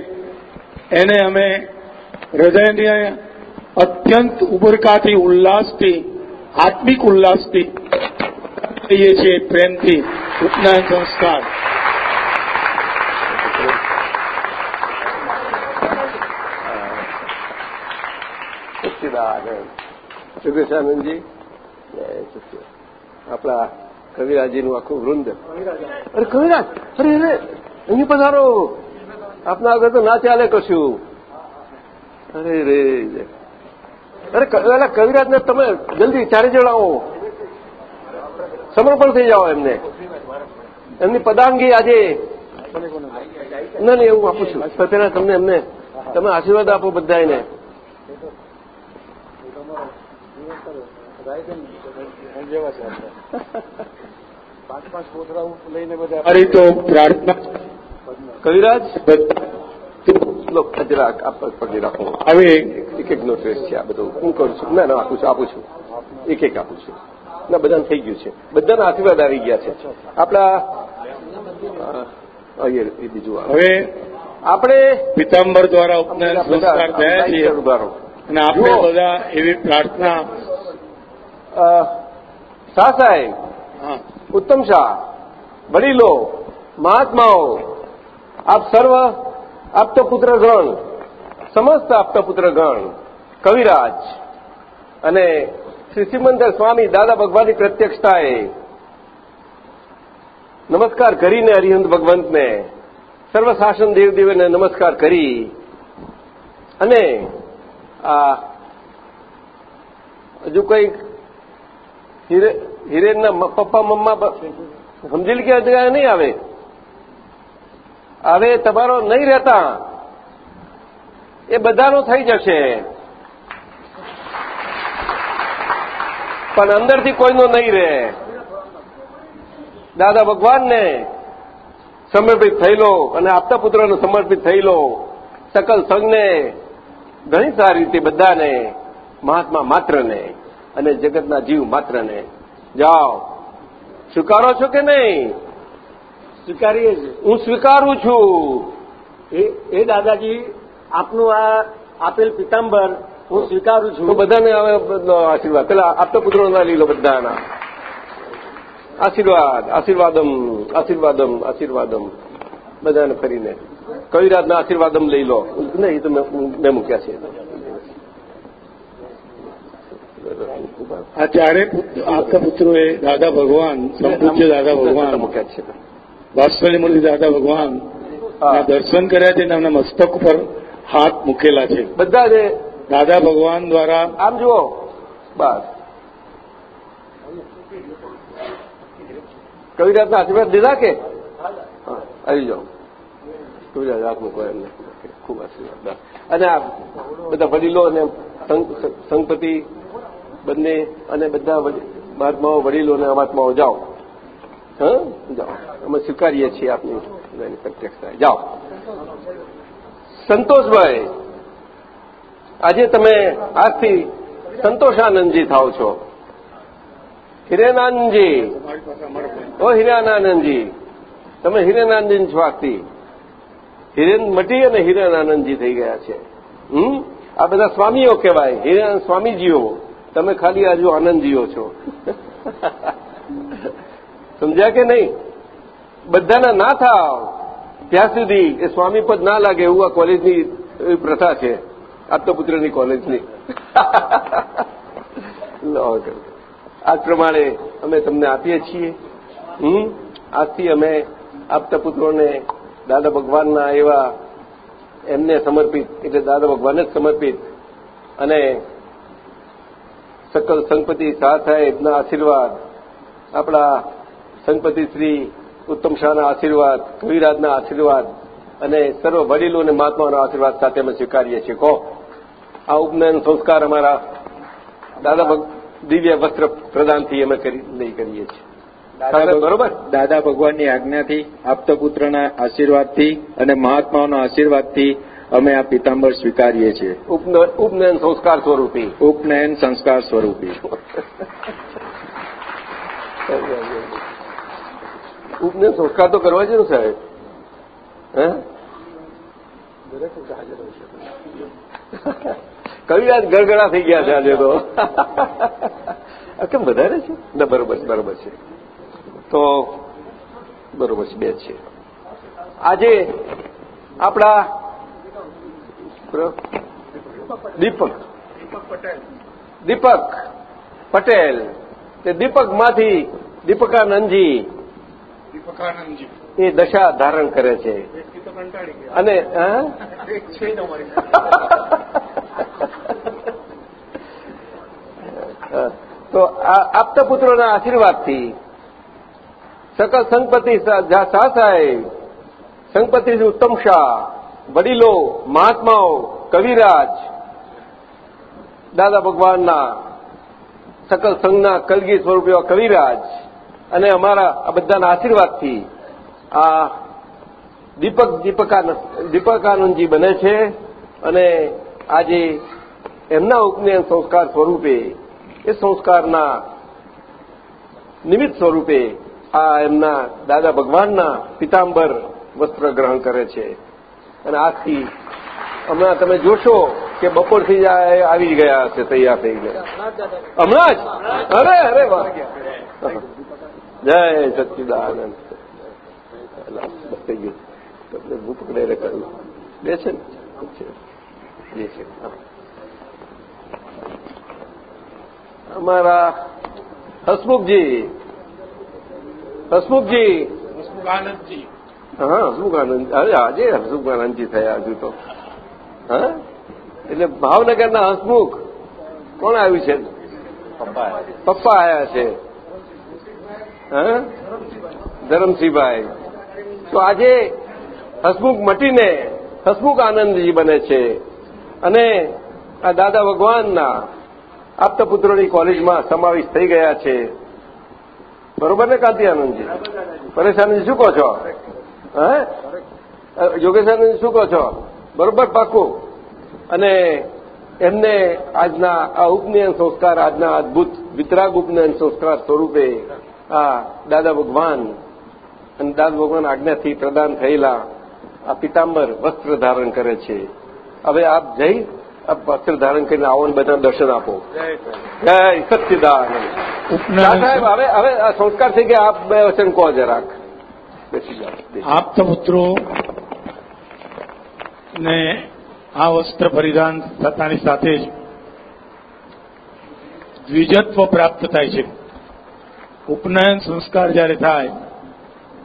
એને અમે હૃદયને અત્યંત ઉભરકાથી ઉલ્લાસથી આત્મિક ઉલ્લાસથી કહીએ છીએ પ્રેમથી ઉપનયન સંસ્કાર સચ્ચિદાનંદ સુગેશાનંદજી. આપણા કવિરાજીનું આખું વૃંદ. અરે કવિરાજ, અરે અરે અહીં પધારો આપના આગળ તો ના ચાલે કશું. અરે રે અરે પેલા કવિરાજ કવિરાજને તમે જલ્દી ચારે જણાવો સમર્પણ થઈ જાઓ એમને. એમની પદાંગી આજે. ના નહીં એવું આપું છું. સત્યના તમને એમને, તમે આશીર્વાદ આપો બધા એને અરે તો પ્રાર્થના કવિરાજ? લો જરા આપ પકડી રાખો. હવે એક એક નો ટ્રેસ છે આ બધું. હું કરું છું. ના ના આપું છું આપું છું. એક એક આપું છું. ના બધાને થઈ ગયું છે. બધાના આશીર્વાદ આવી ગયા છે. આપણા અહીંયા એ બીજું હવે આપણે પિતાંબર દ્વારા ઉપનયન સંસ્કાર થયા અને આપણે બધા એવી પ્રાર્થના શાહ સાહેબ ઉત્તમ શાહ વડીલો મહાત્માઓ આપ સર્વ આપતો પુત્ર ગણ સમસ્ત આપતો પુત્ર ગણ કવિરાજ અને શ્રી સિમંદર સ્વામી દાદા ભગવાનની પ્રત્યક્ષતાએ નમસ્કાર કરીને હરિહંત ભગવંતને સર્વ શાસન દેવદેવને નમસ્કાર કરી અને આ હજુ કંઈક હિરેનના પપ્પા મમ્મા બ- સમજી કે અધિકાર નહીં આવે? હવે તમારો નહીં રહેતા. એ બધાનો થઈ જશે. પણ અંદરથી કોઈનો નહીં રહે. દાદા ભગવાનને સમર્પિત થયેલો અને આપતા પુત્રોને સમર્પિત થયેલો સકલ સંઘને ઘણી સારી રીતે બધાને, મહાત્મા માત્રને. અને જગતના જીવ માત્રને. જાઓ. સ્વીકારો છો કે નહીં? સ્વીકારીએ છીએ. હું સ્વીકારું છું. એ દાદાજી આપનું આ આપેલ પિતાંબર હું સ્વીકારું છું. બધાને હવે આશીર્વાદ. પેલા આપતા પુત્રોના લઈ લો બધાના. આશીર્વાદ આશીર્વાદમ આશીર્વાદમ આશીર્વાદમ. બધાને ફરીને. કવિરાજના આશીર્વાદમ લઈ લો. નહીં તો મેં મૂક્યા છે. આ ચારે પુત્ર- આપતા પુત્રોએ દાદા ભગવાન સંપૂજ્ય દાદા ભગવાન વાસ્તવની મૂર્તિ દાદા ભગવાન દર્શન કર્યા છે એમના મસ્તક પર હાથ મૂકેલા છે. બધા જે દાદા ભગવાન દ્વારા આમ જુઓ. બસ. કવિરાજના આશીર્વાદ દીધા કે? આવી જાઓ. કવિરાજ હાથ મૂકો એમને. ખૂબ આશીર્વાદ. અને આ બધા વડીલો અને સંગ- સંગપતિ બંને અને બધા મહાત્માઓ વડીલો અને મહાત્માઓ જાઓ. જાઓ. અમે સ્વીકારીએ છીએ આપની જાઓ. સંતોષભાઈ, આજે તમે આજથી સંતોષાનંદજી થાવ છો. હિરેનાનંદજી ઓ હિરેનાનંદજી, તમે હિરેનાનંદજી છો આજથી હિરેન મટી અને હિરેનાનંદજી થઈ ગયા છે. હમ? આ બધા સ્વામીઓ કહેવાય. હિરેન સ્વામીજીઓ. તમે ખાલી આજુ આનંદજીઓ છો. સમજ્યા કે નહીં? બધાના ના થાવ. ત્યાં સુધી એ સ્વામી પદ ના લાગે એવું આ કોલેજની પ્રથા છે. આત્મપુત્રની કોલેજની. આ પ્રમાણે અમે તમને આપીએ છીએ. હમ? આજથી અમે આપતા પુત્રોને દાદા ભગવાનના એવા એમને સમર્પિત, એટલે દાદા ભગવાનને જ સમર્પિત અને સકલ સંપતિ શાહ એમના આશીર્વાદ આપણા સંપતિ શ્રી ઉત્તમ શાહના આશીર્વાદ કવિરાજના આશીર્વાદ અને સર્વ વડીલો અને મહાત્માઓના આશીર્વાદ સાથે અમે સ્વીકારીએ છીએ કહો આ ઉપનયન સંસ્કાર અમારા દાદા દિવ્ય વસ્ત્ર પ્રદાનથી અમે કરી લઈ કરીએ છીએ બરોબર દાદા ભગવાનની આજ્ઞાથી આપતા પુત્રના આશીર્વાદથી અને મહાત્માઓના આશીર્વાદથી અમે આ પિતાંબર સ્વીકારીએ છીએ. ઉપન- ઉપનયન સંસ્કાર સ્વરૂપી. ઉપનયન સંસ્કાર સ્વરૂપી. ઉપનયન સંસ્કાર તો કરવા છે ને સાહેબ. હે? કવિરાજ ગળગડા થઈ ગયા છે આજે તો. કેમ વધારે છે? ના બરોબર છે બરોબર છે. તો બરોબર છે બે છે. આજે આપણા દીપક દીપક પટેલ તે દીપકમાંથી દીપકાનંદજી દીપકાનંદજી એ દશા ધારણ કરે છે. અને તો આપતા પુત્રોના આશીર્વાદથી સકલ સંગપતિ શાહ સાહેબ સંગપતિ ઉત્તમ શાહ વડીલો, મહાત્માઓ, કવિરાજ, દાદા ભગવાનના, સકલ સંઘના, કલગી સ્વરૂપ કવિરાજ અને અમારા આ બધાના આશીર્વાદથી આ દીપક દીપકાનંદ દીપકાનંદજી બને છે અને આજે એમના ઉપનયન સંસ્કાર સ્વરૂપે, એ સંસ્કારના નિમિત્ત સ્વરૂપે આ એમના દાદા ભગવાનના પિતાંબર વસ્ત્ર ગ્રહણ કરે છે. અને આજથી હમણાં તમે જોશો કે બપોરથી જ આવી ગયા હશે, તૈયાર થઈ ગયા. હમણાં જ? અરે અરે, વાહ. જય સચ્ચિદાનંદ. બસ થઈ ગયું તમને ભૂ પકડે કર્યું. બે છે ને? છે. અમારા હસમુખજી. હસમુખજી. હસમુખાનંદજી હા હસમુખાનંદ અરે, આજે હસમુખાનંદજી થયા હજુ તો. હા? એટલે ભાવનગરના હસમુખ. કોણ આવ્યું છે? પપ્પા આવ્યા છે. હા? ધરમસિંહભાઈ. તો આજે હસમુખ મટીને હસમુખ આનંદજી બને છે. અને આ દાદા ભગવાનના આપતપુત્રોની કોલેજમાં સમાવેશ થઈ ગયા છે. બરોબર ને, કાંતિ આનંદજી? પરેશાનજી શું કહો છો? હે? યોગેશાનંદ શું કહો છો? બરોબર પાકું. અને એમને આજના આ ઉપનયન સંસ્કાર આજના અદભુત વિતરાગ ઉપનયન સંસ્કાર સ્વરૂપે આ દાદા ભગવાન અને દાદા ભગવાન આજ્ઞાથી પ્રદાન થયેલા આ પિતાંબર વસ્ત્ર ધારણ કરે છે. હવે આપ જઈ આ વસ્ત્ર ધારણ કરીને આવો ને બધા દર્શન આપો. જય સચ્ચિદાનંદ સાહેબ હવે હવે આ સંસ્કાર થઈ ગયા. આપ બે વચન કહો જરાક. બેસી જાઓ આપતા પુત્રો ને આ વસ્ત્ર પરિધાન થતાની સાથે જ દ્વિજત્વ પ્રાપ્ત થાય છે. ઉપનયન સંસ્કાર જ્યારે થાય,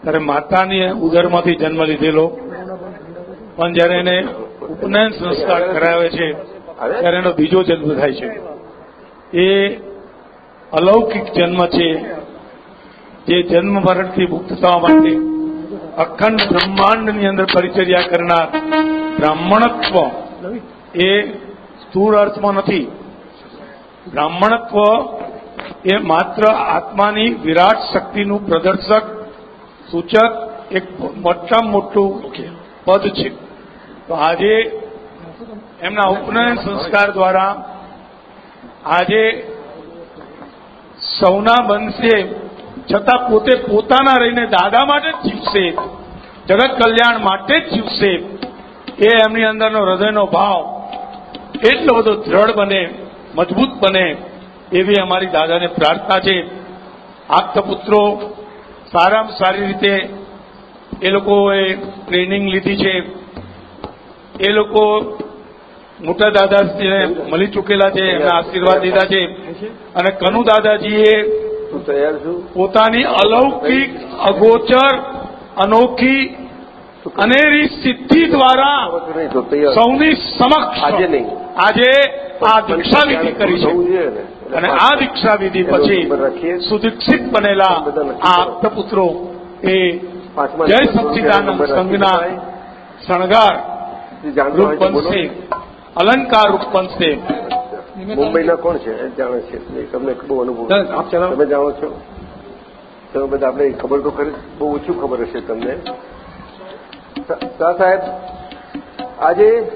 ત્યારે માતાની ઉદરમાંથી જન્મ લીધેલો. પણ જ્યારે એને ઉપનયન સંસ્કાર કરાવે છે, ત્યારે એનો બીજો જન્મ થાય છે. એ અલૌકિક જન્મ છે, જે જન્મ મરણથી મુક્ત થવા માટે અખંડ બ્રહ્માંડની અંદર પરિચર્યા કરનાર બ્રાહ્મણત્વ એ સ્થૂળ અર્થમાં નથી. બ્રાહ્મણત્વ એ માત્ર આત્માની વિરાટ શક્તિનું પ્રદર્શક, સૂચક, એક મોટામાં મોટું પદ છે. તો આજે એમના ઉપનયન સંસ્કાર દ્વારા આજે સૌના બનશે છતાં પોતે પોતાના રહીને દાદા માટે જ જીવશે. જગત કલ્યાણ માટે જ જીવશે. એ એમની અંદરનો હૃદયનો ભાવ એટલો બધો દ્રઢ બને, મજબૂત બને, એવી અમારી દાદાને પ્રાર્થના છે. પુત્રો, સારામાં સારી રીતે એ લોકોએ ટ્રેનિંગ લીધી છે. એ લોકો મોટા દાદાજીને મળી ચૂકેલા છે, એમના આશીર્વાદ લીધા છે. અને કનુ દાદાજીએ તું તૈયાર છું. પોતાની અલૌકિક અગોચર અનોખી અનેરી સિદ્ધિ દ્વારા સૌની સમક્ષ આજે નહીં. આજે આ દીક્ષાવિધિ કરી છે. અને આ દીક્ષાવિધિ પછી સુદીક્ષિત બનેલા આ આપ્તપુત્રો એ જય સચ્ચિદાનંદ સંઘના શણગાર રૂપ. બનશે અલંકાર રૂપ બનશે મુંબઈના કોણ છે? જાણે છે. તમને બહુ અનુભવ. તમે જાણો છો? તમે બધા આપણે ખબર તો ખરી. બહુ ઓછું ખબર હશે તમને. સાહેબ આજે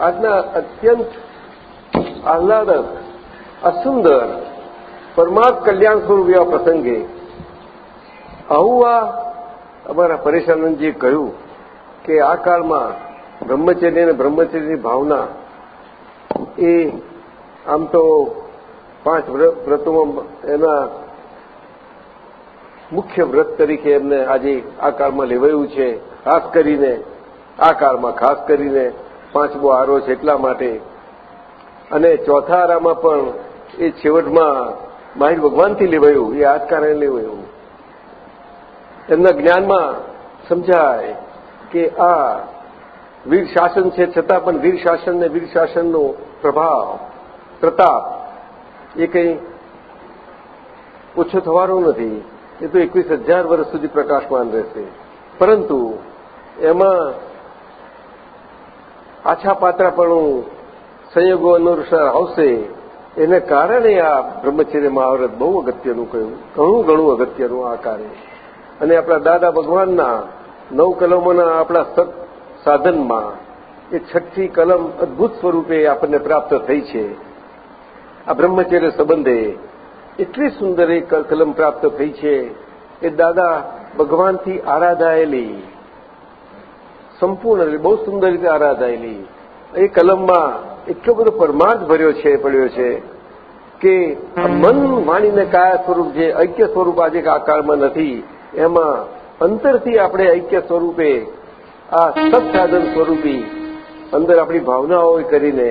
આજના અત્યંત આહલાદક અસુંદર પરમાર્થ કલ્યાણ સ્વરૂપ એવા પ્રસંગે આવું આ અમારા પરેશાનંદજીએ કહ્યું કે આ કાળમાં બ્રહ્મચર્ય અને બ્રહ્મચર્યની ભાવના એ આમ તો પાંચ વ્ર- વ્રતોમાં એના મુખ્ય વ્રત તરીકે એમને આજે આ કાળમાં લેવાયું છે, ખાસ કરીને આ કાળમાં ખાસ કરીને પાંચમો આરો છે એટલા માટે. અને ચોથા આરામાં પણ એ છેવટમાં માહિર ભગવાનથી લેવાયું, એ આ જ કારણે લેવાયું. એમના જ્ઞાનમાં સમજાય કે આ વીર શાસન છે, છતાં પણ વીર શાસન ને વીર શાસનનો પ્રભાવ પ્રતાપ. એ કંઈ ઓછો થવાનો નથી. એ તો એકવીસ હજાર વર્ષ સુધી પ્રકાશમાન રહેશે. પરંતુ એમાં આછા પાત્રાપણું સંયોગો અનુસાર આવશે. એને કારણે આ બ્રહ્મચર્ય મહાવ્રત બહુ અગત્યનું કહ્યું. ઘણું ઘણું અગત્યનું આ કાર્ય. અને આપણા દાદા ભગવાનના નવ કલમોના આપણા સત સાધનમાં એ છઠ્ઠી કલમ અદભુત સ્વરૂપે આપણને પ્રાપ્ત થઈ છે. આ બ્રહ્મચર્ય સંબંધે એટલી સુંદર એ કલમ પ્રાપ્ત થઈ છે એ દાદા ભગવાનથી આરાધાયેલી સંપૂર્ણ બહુ સુંદર રીતે આરાધાયેલી એ કલમમાં એટલો બધો પરમાર્થ ભર્યો છે પડ્યો છે કે મન વાણીને કાયા સ્વરૂપ જે ઐક્ય સ્વરૂપ આજે આ કાળમાં નથી એમાં અંતરથી આપણે ઐક્ય સ્વરૂપે આ સત્સાધન સ્વરૂપી અંદર આપણી ભાવનાઓ કરીને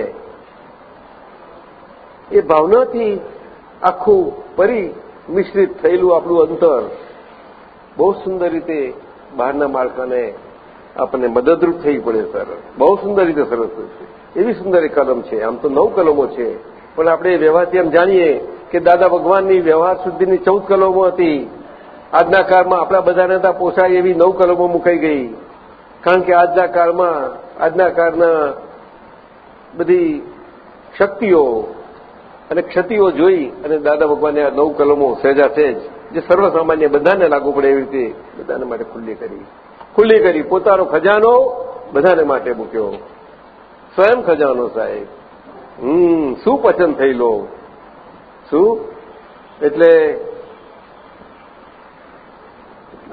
એ ભાવનાથી આખું પરી મિશ્રિત થયેલું આપણું અંતર. બહુ સુંદર રીતે બહારના માળખાને આપણને મદદરૂપ થઈ પડે સર. બહુ સુંદર રીતે સરસ છે. એવી સુંદર એક કલમ છે. આમ તો નવ કલમો છે. પણ આપણે વ્યવહારથી એમ જાણીએ કે દાદા ભગવાનની વ્યવહાર શુદ્ધિની ચૌદ કલમો હતી. આજના કાળમાં આપણા બધાને ત્યાં પોસાય એવી નવ કલમો મુકાઈ ગઈ. કારણ કે આજના કાળમાં, આજના કાળના બધી શક્તિઓ અને ક્ષતિઓ જોઈ અને દાદા ભગવાને આ નવ કલમો સહેજા સહેજ, જે સર્વસામાન્ય બધાને લાગુ પડે એવી રીતે બધાને માટે ખુલ્લી કરી. ખુલ્લી કરી. પોતાનો ખજાનો બધાને માટે મૂક્યો. સ્વયં ખજાનો સાહેબ. હમ શું પચન થઈ લો. શું? એટલે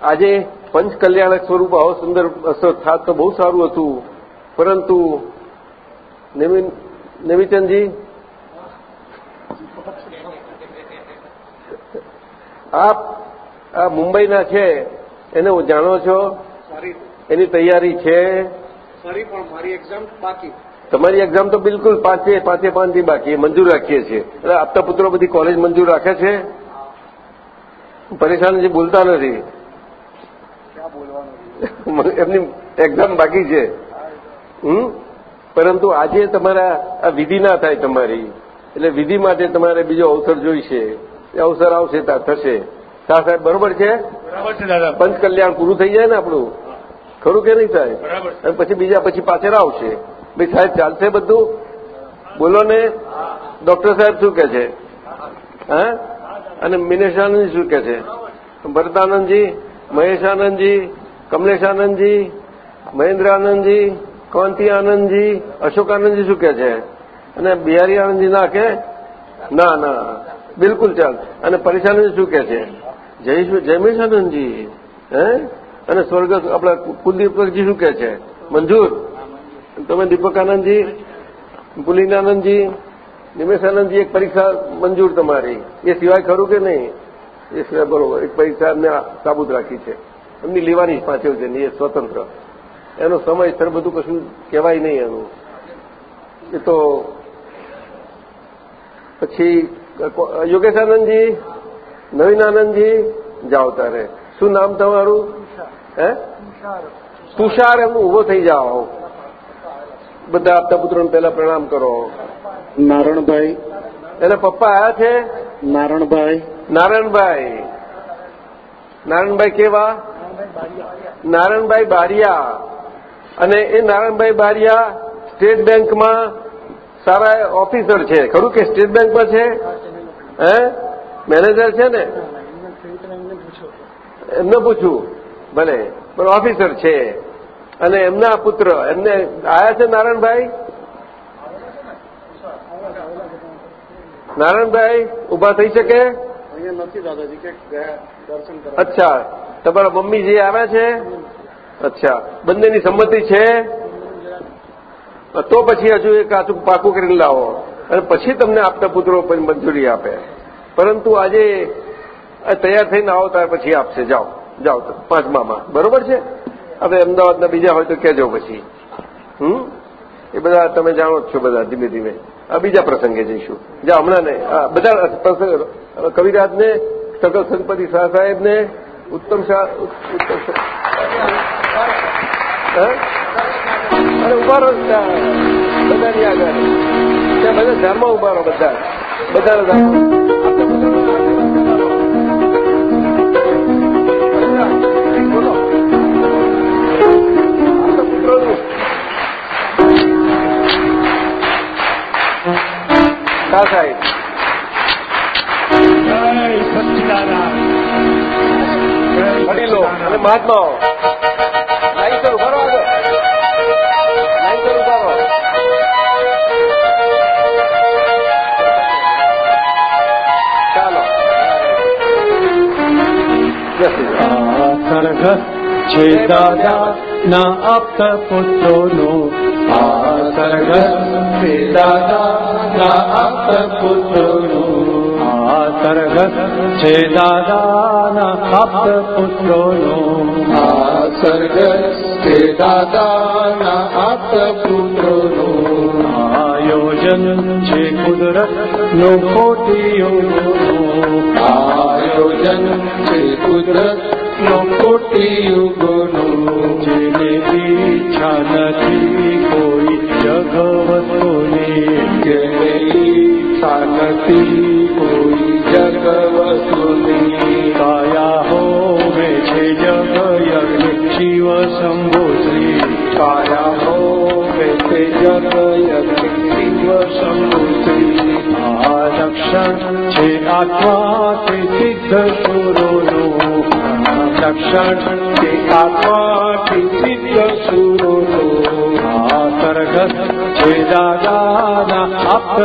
આજે પંચ કલ્યાણક સ્વરૂપ આવો સુંદર થાત તો બહુ સારું હતું. પરંતુ નિમિચંદજી આપ આ મુંબઈના છે એને હું જાણો છો. એની તૈયારી છે. તમારી એક્ઝામ તો બિલકુલ પાંચે પાંચે પાંચથી બાકી મંજૂર રાખીએ છીએ. એટલે આપતા પુત્રો બધી કોલેજ મંજૂર રાખે છે? પરેશાન જે બોલતા નથી. એમની એક્ઝામ બાકી છે. હમ? પરંતુ આજે તમારા આ વિધિ ના થાય તમારી. એટલે વિધિ માટે તમારે બીજો અવસર જોઈશે. એ અવસર આવશે ત્યાં થશે. શાહ સાહેબ બરોબર છે? પંચ કલ્યાણ પૂરું થઈ જાય ને આપણું? ખરું કે નહીં થાય અને પછી બીજા પછી પાછળ આવશે. ભાઈ સાહેબ ચાલશે બધું? બોલો ને. ડોક્ટર સાહેબ શું કે છે? હા? અને મિનેશાનંદજી શું કે છે? ભરતાનંદજી મહેશાનંદજી કમલેશાનંદજી મહેન્દ્રાનંદજી કાંતિ આનંદજી અશોકાનંદજી શું કે છે? અને બિહારી આનંદજી ના કે ના ના. બિલકુલ ચાલ. અને પરેશાનંદજી શું કે છે? જયમેશાનંદજી હે? અને સ્વર્ગ આપણા કુલદીપકજી શું કે છે? મંજૂર? તમે દીપકાનંદજી પુલિનાનંદજી નિમેશાનંદજી, એક પરીક્ષા મંજૂર તમારી. એ સિવાય ખરું કે નહીં? એ સિવાય બરોબર. એક પરીક્ષા એમને સાબુત રાખી છે. એમની લેવાની પાછળ છે એ સ્વતંત્ર. એનો સમય સર બધું કશું કહેવાય નહીં એનું. એ તો પછી યોગેશાનંદજી નવીનાનંદજી જાઓ તારે. શું નામ તમારું? હે? તુષાર એમનું ઊભો થઈ જાઓ. બધા આપતા પુત્રોને પહેલા પ્રણામ કરો. નારણભાઈ. એના પપ્પા આવ્યા છે? નારણભાઈ. નારાયણભાઈ નારણભાઈ કેવા? નારણભાઈ બારિયા. અને એ નારણભાઈ બારિયા સ્ટેટ બેંકમાં સારા ઓફિસર છે. ખરું કે સ્ટેટ બેંકમાં છે? હે? મેનેજર છે ને? એમને પૂછ્યું ભલે પણ ઓફિસર છે. અને એમના પુત્ર એમને આયા છે નારાયણભાઈ નારાયણભાઈ ઊભા થઈ શકે? અચ્છા તમારા મમ્મી જે આવ્યા છે? અચ્છા બંનેની સંમતિ છે? તો પછી હજુ એક આચું પાકું કરીને લાવો. અને પછી તમને આપતા પુત્રો મંજૂરી આપે. પરંતુ આજે તૈયાર થઈને આવો ત્યાર પછી આપશે. જાઓ જાઓ પાંચમામાં. બરોબર છે? હવે અમદાવાદના બીજા હોય તો કહેજો પછી. હમ? એ બધા તમે જાણો જ છો બધા ધીમે ધીમે. આ બીજા પ્રસંગે જઈશું. જા હમણાં ને બધા પ્રસંગ કવિરાજને સકલ સંપતિ શાહ સાહેબને, ઉત્તમ શાહ, ઉત્તમ અરે ઊભા રહો બધાની આગળ. ત્યાં બધા ધામમાં ઊભા રહો બધા. બધા સાહેબ. વડીલો અને મહાત્માઓ. રામ. સર્ગ છે દાદા ના આપ્ત પુત્રોનો આ સર્ગ છે દાદા ના આપ્ત પુત્રોનો આ સર્ગ છે દાદા ના આપ્ત પુત્રોનો આ સર્ગ છે દાદા ના આપ્ત પુત્રોનો આયોજન છે કુદરત નો ખોટી આયોજન છે કુદરત નો ખોટી યુગોનો જેને ઈચ્છા નથી કોઈ જગવતોની જેને ઈચ્છા નથી કોઈ જગવતોની કાયા હોવે છે જગ યજ્ઞ શિવ શંભો શ્રી કાયા હોવે છે જગ યજ્ઞ શિવ શંભો શ્રી આ લક્ષણ છે આત્માથી સિદ્ધ સુરોનો લક્ષણ તે આત્માથી સિદ્ધ સુરોનો આ સરગત છે દાદાના આપ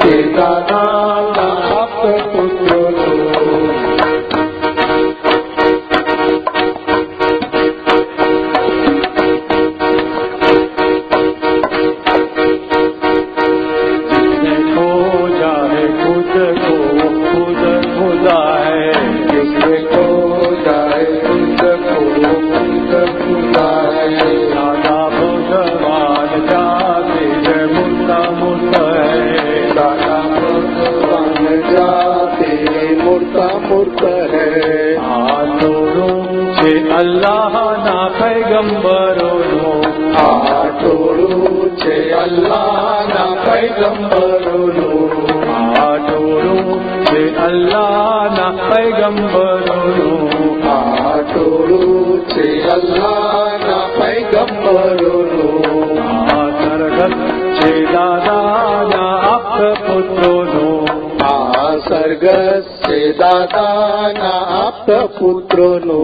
છે કા પુત્ર હે આનો રૂપ છે અલ્લાહના પૈગંબરોનો આ ટોળું છે અલ્લાહના પૈગંબરોનો આ ટોળું છે અલ્લાહના પૈગંબરોનો આ ટોળું છે અલ્લાહના પૈગંબરોનો આ સરગત છે દાદાના આપ્ત પુત્રોનો આ સરગસ છે દાદાના આપ પુત્રોનો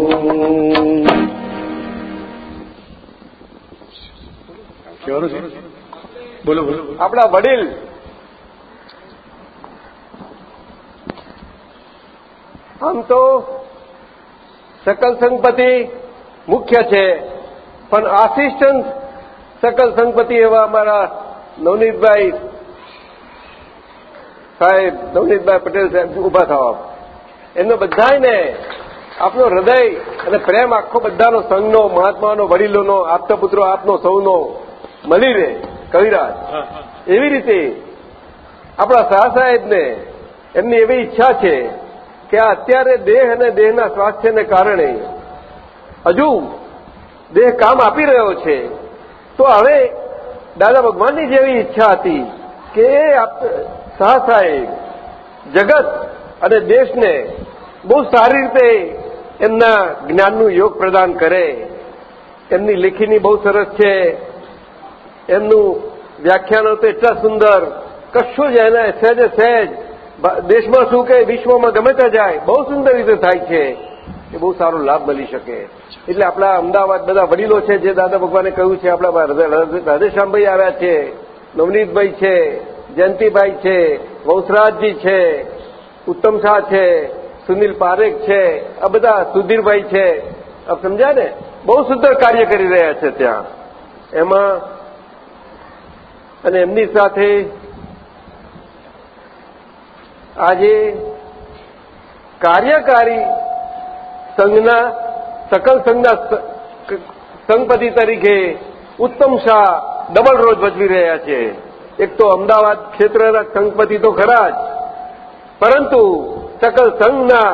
બોલો બોલો આપણા વડીલ. આમ તો સકલ સંગપતિ મુખ્ય છે પણ આસિસ્ટન્ટ સકલ સંગપતિ એવા અમારા નવનીતભાઈ સાહેબ નવનીતભાઈ પટેલ સાહેબ ઊભા થવા એમનો બધાને આપનો હૃદય અને પ્રેમ આખો બધાનો સંઘનો મહાત્માનો વડીલોનો આપતા પુત્રો આપનો સૌનો મળી રહે. કવિરાજ એવી રીતે આપણા શાહ સાહેબને એમની એવી ઈચ્છા છે કે આ અત્યારે દેહ અને દેહના સ્વાસ્થ્યને કારણે હજુ દેહ કામ આપી રહ્યો છે. તો હવે દાદા ભગવાનની જેવી ઈચ્છા હતી કે શાહ સાહેબ જગત અને દેશને બહુ સારી રીતે એમના જ્ઞાનનું યોગ પ્રદાન કરે. એમની લેખીની બહુ સરસ છે. એમનું વ્યાખ્યાનો તો એટલા સુંદર. કશું જ એના સહેજ સહેજ દેશમાં શું કે, વિશ્વમાં ગમે ત્યાં જાય, બહુ સુંદર રીતે થાય છે. એ બહુ સારો લાભ મળી શકે. એટલે આપણા અમદાવાદ બધા વડીલો છે, જે દાદા ભગવાને કહ્યું છે, આપણા રાધેશ્યામભાઈ આવ્યા છે, નવનીતભાઈ છે જયંતિભાઈ છે, વંશરાજજી છે, ઉત્તમ શાહ છે, સુનિલ પારેખ છે, આ બધા સુધીરભાઈ છે. આપ સમજ્યા ને? બહુ સુંદર કાર્ય કરી રહ્યા છે ત્યાં. એમાં અને એમની સાથે આજે કાર્યકારી સંઘના, સકલ સંઘના સંઘપતિ તરીકે ઉત્તમ શાહ ડબલ રોજ ભજવી રહ્યા છે. એક તો અમદાવાદ ક્ષેત્રના સંઘપતિ તો ખરા જ. પરંતુ સકલ સંઘના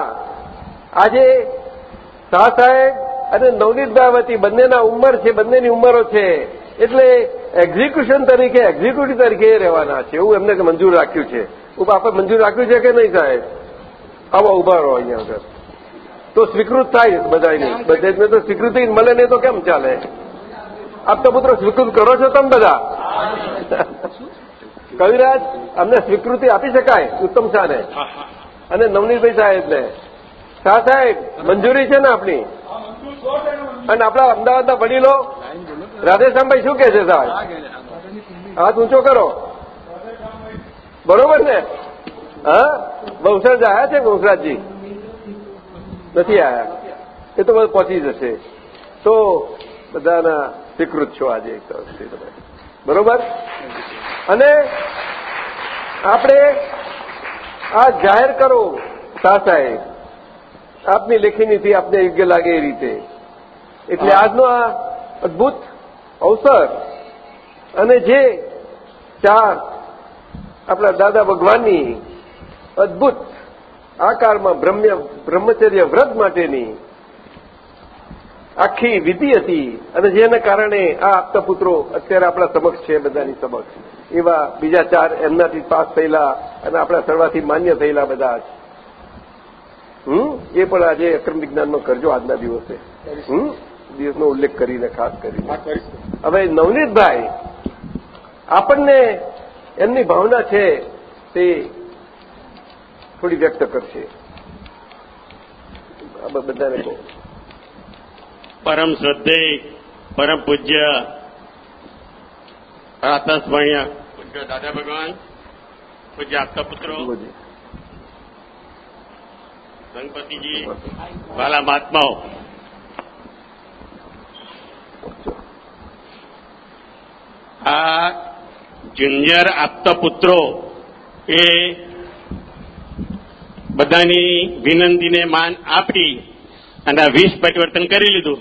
આજે શાહ સાહેબ અને નવનીતભાઈ દાવતી બંનેના ઉંમર છે બંનેની ઉંમરો છે એટલે એક્ઝિક્યુશન તરીકે એક્ઝિક્યુટિવ તરીકે રહેવાના છે. એવું એમને મંજૂર રાખ્યું છે. આપણે મંજૂર રાખ્યું છે કે નહીં સાહેબ? આવો ઊભા રહો અહીંયા આગળ. તો સ્વીકૃત થાય બધાને બધે તો સ્વીકૃતિ મળે નહીં તો કેમ ચાલે? આપ તો પુત્રો સ્વીકૃત કરો છો તમે બધા. કવિરાજ અમને સ્વીકૃતિ આપી શકાય ઉત્તમ શાહને અને નવનીતભાઈ સાહેબને. શાહ સાહેબ મંજૂરી છે ને આપણી અને આપણા અમદાવાદના વડીલો? રાધેશ્યામભાઈ શું કે છે સાહેબ? હાથ ઊંચો કરો. બરોબર ને? હા? વંશરાજ આવ્યા છે વંશરાજજી? નથી આવ્યા એ તો બધું પહોંચી જશે. તો બધાના સ્વીકૃત છો આજે એક તરફથી તમે. બરોબર? અને આપણે આ જાહેર કરો શાહ સાહેબ. આપની લેખીનીથી આપને યોગ્ય લાગે એ રીતે. એટલે આજનો આ અદભુત અવસર અને જે ચાર આપણા દાદા ભગવાનની અદભુત આકારમાં બ્રહ્મ્ય બ્રહ્મચર્ય વ્રત માટેની આખી વિધિ હતી. અને જેના કારણે આ આપતા પુત્રો અત્યારે આપણા સમક્ષ છે બધાની સમક્ષ. એવા બીજા ચાર એમનાથી પાસ થયેલા અને આપણા સર્વાથી માન્ય થયેલા બધા જ. હમ? એ પણ આજે અક્રમ વિજ્ઞાનમાં કરજો આજના દિવસે. હમ? દિવસનો ઉલ્લેખ કરીને ખાસ કરીને. હવે નવનીતભાઈ આપણને એમની ભાવના છે તે થોડી વ્યક્ત કરશે. બધાને કહો. પરમ શ્રદ્ધેય પરમ પૂજ્ય આકાશવાણ્ય પૂજ્ય દાદા ભગવાન પૂજ્ય આપતા પુત્રો ગણપતિજી વાલા મહાત્માઓ આ જુનિયર આપતા પુત્રો એ બધાની વિનંતીને માન આપી અને આ વીસ પરિવર્તન કરી લીધું.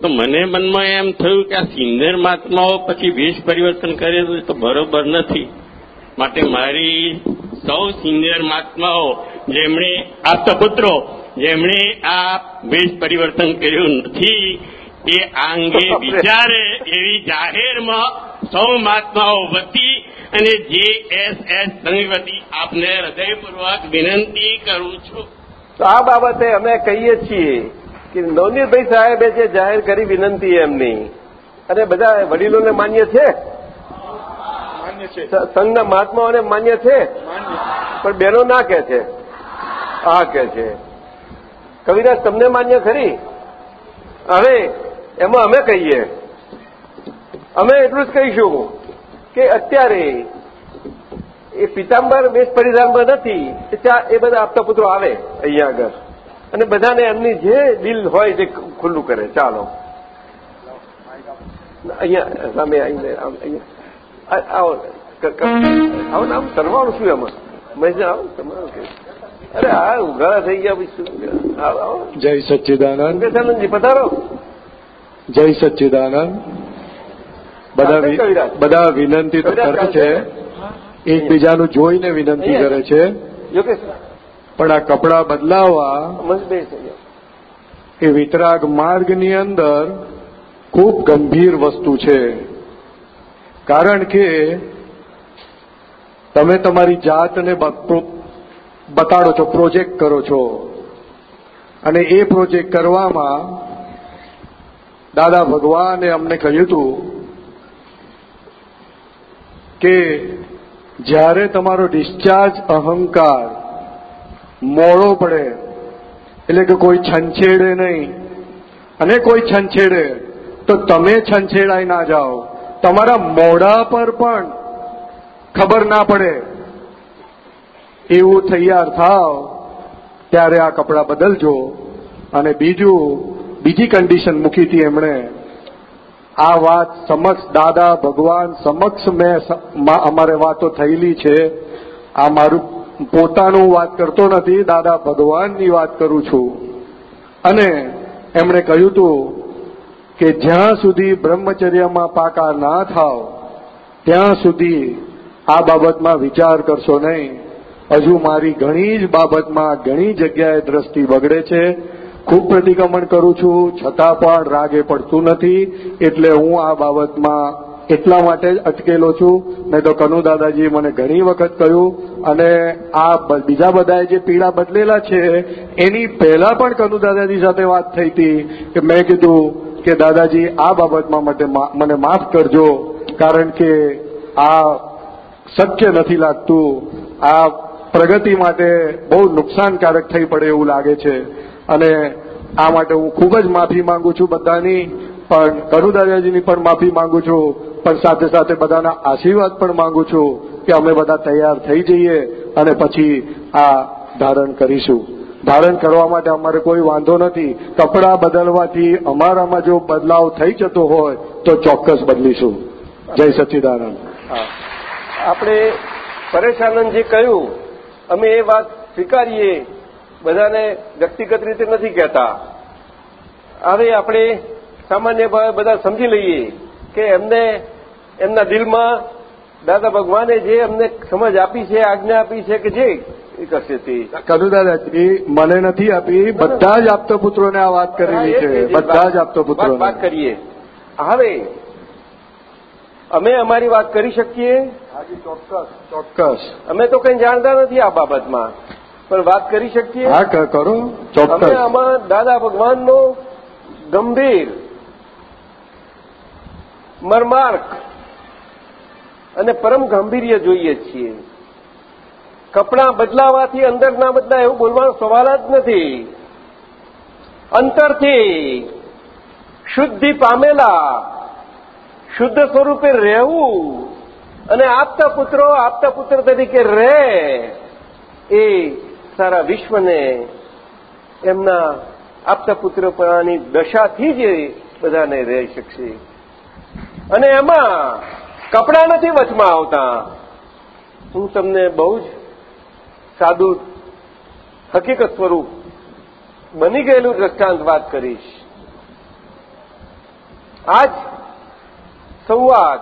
તો મને મનમાં એમ થયું કે આ સિનિયર મહાત્માઓ પછી વીસ પરિવર્તન કરે તો બરોબર નથી. માટે મારી સૌ સિનિયર મહાત્માઓ જેમણે આપતા પુત્રો જેમણે આ વીસ પરિવર્તન કર્યું નથી એ આ અંગે વિચારે એવી જાહેરમાં સૌ મહાત્માઓ વતી અને જે એસ એસ સંઘ વતી આપને હૃદયપૂર્વક વિનંતી કરું છું. તો આ બાબતે અમે કહીએ છીએ કે નવનીતભાઈ સાહેબે જે જાહેર કરી વિનંતી એમની. અને બધા વડીલોને માન્ય છે? સંઘના મહાત્માઓને માન્ય છે? પણ બેનો ના કે છે. આ કે છે. કવિરાજ તમને માન્ય ખરી? હવે એમાં અમે કહીએ. અમે એટલું જ કહીશું કે અત્યારે એ પિતાંબર વેશ પરિધાનમાં નથી. એ બધા આપતા પુત્રો આવે અહીંયા આગળ. અને બધાને એમની જે દિલ હોય તે ખુલ્લું કરે. ચાલો. અહીંયા સામે આવીને આવો. આવો ને આમ સરવાળું શું એમાં? મહેશ આવો. તમારું કે. અરે હા ઉઘાડા થઈ ગયા પછી જય સચ્ચિદાનંદ. વેંકટાનંદજી પધારો. જય સચ્ચિદાનંદ. બધા બધા વિનંતી તો કરે છે. એકબીજાનું જોઈને વિનંતી કરે છે. પણ આ કપડાં ગયા. એ વિતરાગ માર્ગની અંદર ખૂબ ગંભીર વસ્તુ છે. કારણ કે તમે તમારી જાતને બતાડો છો પ્રોજેક્ટ કરો છો. અને એ પ્રોજેક્ટ કરવામાં દાદા ભગવાને અમને કહ્યું હતું કે જ્યારે તમારો ડિસ્ચાર્જ અહંકાર મોડો પડે, એટલે કે કોઈ છંછેડે નહીં, અને કોઈ છંછેડે, તો તમે છંછેડાઈ ના જાઓ. તમારા મોઢા પર પણ ખબર ના પડે. એવું તૈયાર થાવ ત્યારે આ કપડાં બદલજો. અને બીજું, બીજી કન્ડિશન મૂકી હતી એમણે આ વાત સમક્ષ દાદા ભગવાન સમક્ષ મેં અમારે વાતો થયેલી છે. આ મારું પોતાનું વાત કરતો નથી, દાદા ભગવાનની વાત કરું છું. અને એમણે કહ્યું હતું કે જ્યાં સુધી બ્રહ્મચર્યમાં પાકા ના થાવ, ત્યાં સુધી આ બાબતમાં વિચાર કરશો નહીં. હજુ મારી ઘણી જ બાબતમાં ઘણી જગ્યાએ દ્રષ્ટિ બગડે છે. ખૂબ પ્રતિક્રમણ કરું છું. છતાં પણ રાગે પડતું નથી. એટલે હું આ બાબતમાં એટલા માટે જ અટકેલો છું. નહીં તો કનુ દાદાજી મને ઘણી વખત કહ્યું અને આ બીજા બધાએ જે પીડા બદલેલા છે, એની પહેલા પણ કનુ દાદાજી સાથે વાત થઈ હતી કે મેં કીધું કે દાદાજી, આ બાબતમાં માટે મને માફ કરજો. કારણ કે આ શક્ય નથી લાગતું. આ પ્રગતિ માટે બહુ નુકસાનકારક થઈ પડે એવું લાગે છે. અને આ માટે હું ખૂબ જ માફી માંગુ છું બધાની, પણ કરુદાદાજીની પણ માફી માંગુ છું, પણ સાથે સાથે બધાના આશીર્વાદ પણ માંગુ છું કે અમે બધા તૈયાર થઈ જઈએ અને પછી આ ધારણ કરીશું. ધારણ કરવા માટે અમારે કોઈ વાંધો નથી. કપડાં બદલવાથી અમારામાં જો બદલાવ થઈ જતો હોય, તો ચોક્કસ બદલીશું. જય સચ્ચિદાનંદ આપણે પરેશાનંદજી કહ્યું, અમે એ વાત સ્વીકારીએ બધાને વ્યક્તિગત રીતે નથી કહેતા. હવે આપણે સામાન્ય ભાવે બધા સમજી લઈએ કે એમને એમના દિલમાં દાદા ભગવાને જે અમને સમજ આપી છે આજ્ઞા આપી છે કે જે કરશે તે. કનુદાદાજી મને નથી આપી બધા જ આપતો પુત્રોને આ વાત કરેલી છે બધા જ આપતો પુત્રો વાત કરીએ. હવે અમે અમારી વાત કરી શકીએ? ચોક્કસ ચોક્કસ. અમે તો કંઈ જાણતા નથી આ બાબતમાં. પણ વાત કરી શકીએ? હા કરો. ચોક્કસ. આમાં દાદા ભગવાનનો ગંભીર મરમાર્ક અને પરમ ગાંભીર્ય જોઈએ છીએ. કપડાં બદલાવાથી અંદર ના બદલાય એવું બોલવાનો સવાલ જ નથી. અંતરથી શુદ્ધિ પામેલા શુદ્ધ સ્વરૂપે રહેવું અને આપતા પુત્રો આપતા પુત્ર તરીકે રહે એ સારા વિશ્વને એમના આપતા પુત્ર પરાની દશાથી જ બધાને રહી શકશે. અને એમાં કપડાં નથી વચમાં આવતા. હું તમને બહુ જ સાદું હકીકત સ્વરૂપ બની ગયેલું દ્રષ્ટાંત વાત કરીશ. આજ સંવાદ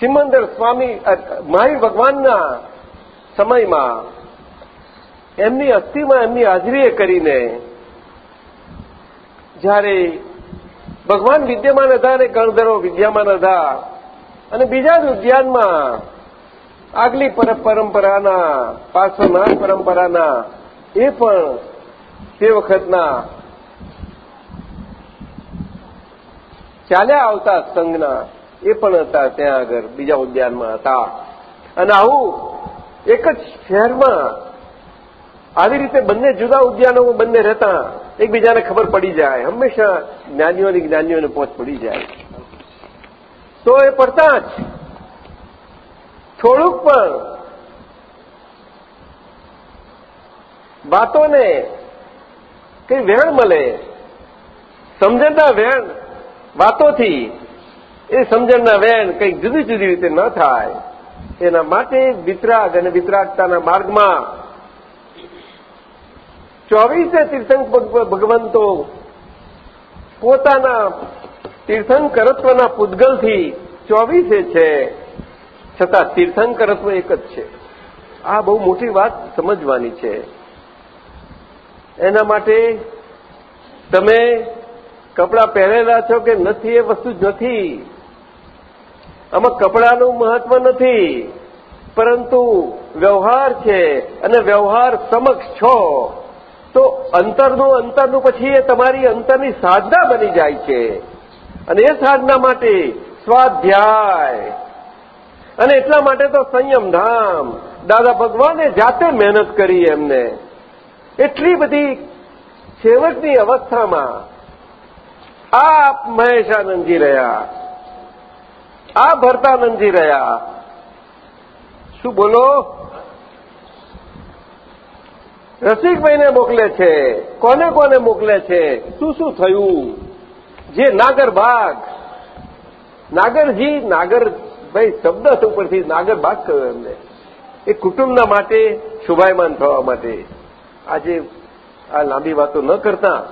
સિમંદર સ્વામી મહાવીર ભગવાનના સમયમાં એમની અસ્થિમાં એમની હાજરીએ કરીને જ્યારે ભગવાન વિદ્યમાન હતા અને ગણધરો વિદ્યામાન હતા અને બીજા જ ઉદ્યાનમાં આગલી પર- પરંપરાના પાર્શ્વનાથ પરંપરાના એ પણ તે વખતના ચાલ્યા આવતા સંઘના એ પણ હતા ત્યાં આગળ, બીજા ઉદ્યાનમાં હતા. અને આવું એક જ શહેરમાં આવી રીતે બંને જુદા ઉદ્યાનોમાં બંને રહેતા, એકબીજાને ખબર પડી જાય. હંમેશા જ્ઞાનીઓની જ્ઞાનીઓને પહોંચ પડી જાય. તો એ પડતા જ થોડુંક પણ વાતોને કઈ વેણ મળે, સમજણના વેણ વાતોથી એ સમજણના વેણ કંઈક જુદી જુદી રીતે ન થાય. એના માટે વિતરાગ અને વિતરાગતાના માર્ગમાં ચોવીસે તીર્થંક ભગ- ભગવંતો પોતાના તીર્થંકરત્વના પૂદગલથી ચોવીસે છે. છતાં તીર્થંકરત્વ એક જ છે. આ બહુ મોટી વાત સમજવાની છે. એના માટે તમે કપડાં પહેરેલા છો કે નથી એ વસ્તુ જ નથી. આમાં કપડાનું મહત્વ નથી. પરંતુ વ્યવહાર છે અને વ્યવહાર સમક્ષ છો. તો અંતરનું અંતરનું પછી એ તમારી અંતરની સાધના બની જાય છે. અને એ સાધના માટે સ્વાધ્યાય. અને એટલા માટે તો સંયમ દાદા ભગવાને જાતે મહેનત કરી એમને. એટલી બધી છેવટની અવસ્થામાં આ મહેશાનંદજી રહ્યા. આ ભરતાનંદજી રહ્યા. શું બોલો? રસિકભાઈને મોકલે છે. કોને કોને મોકલે છે? શું શું થયું? જે નાગર બાગ. નાગરજી, નાગરભાઈ શબ્દ ઉપરથી, નાગર બાગ કયો એમને. એ કુટુંબના માટે શુભાયમાન થવા માટે. આજે આ લાંબી વાતો ન કરતા,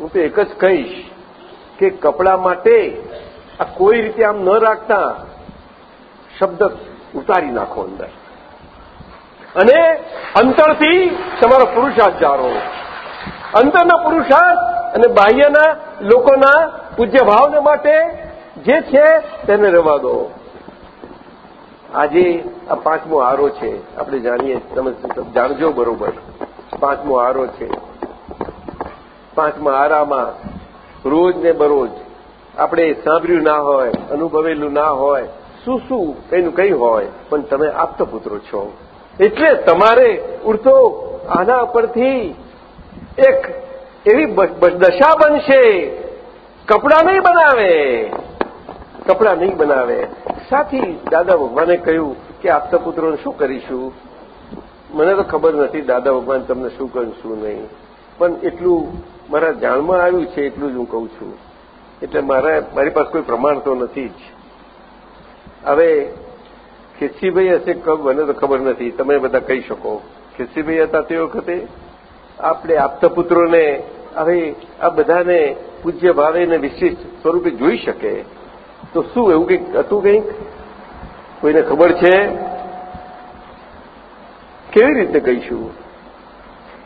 હું તો એક જ કહીશ કે કપડા માટે આ કોઈ રીતે આમ ન રાખતા, શબ્દ ઉતારી નાખો અંદર. અને અંતરથી તમારો પુરુષાર્થ જાળવો. અંતરના પુરુષાર્થ અને બાહ્યના લોકોના પૂજ્ય ભાવને માટે જે છે તેને રવા દો. આજે આ પાંચમો આરો છે. આપણે જાણીએ, તમે જાણજો બરોબર. પાંચમો આરો છે. પાંચમા આરામાં રોજ ને બરોજ આપણે સાંભળ્યું ના હોય, અનુભવેલું ના હોય, શું શું કંઈનું કંઈ હોય, પણ તમે આપતો પુત્રો છો. એટલે તમારે ઉડતો આના પરથી એક એવી દશા બનશે. કપડા નહીં બનાવે. કપડા નહીં બનાવે. સાથી દાદા ભગવાને કહ્યું કે આપતા પુત્રોને શું કરીશું? મને તો ખબર નથી દાદા ભગવાન તમને શું કહ્યું નહીં. પણ એટલું મારા જાણમાં આવ્યું છે, એટલું જ હું કહું છું. એટલે મારા, મારી પાસે કોઈ પ્રમાણ તો નથી જ. હવે ખેસીભાઈ હશે મને તો ખબર નથી. તમે બધા કહી શકો. ખિસ્સીભાઈ હતા તે વખતે આપણે આપતા પુત્રોને હવે આ બધાને પૂજ્ય ભાવે ને વિશિષ્ટ સ્વરૂપે જોઈ શકે. તો શું, એવું કંઈક હતું કંઈક? કોઈને ખબર છે? કેવી રીતે કહીશું?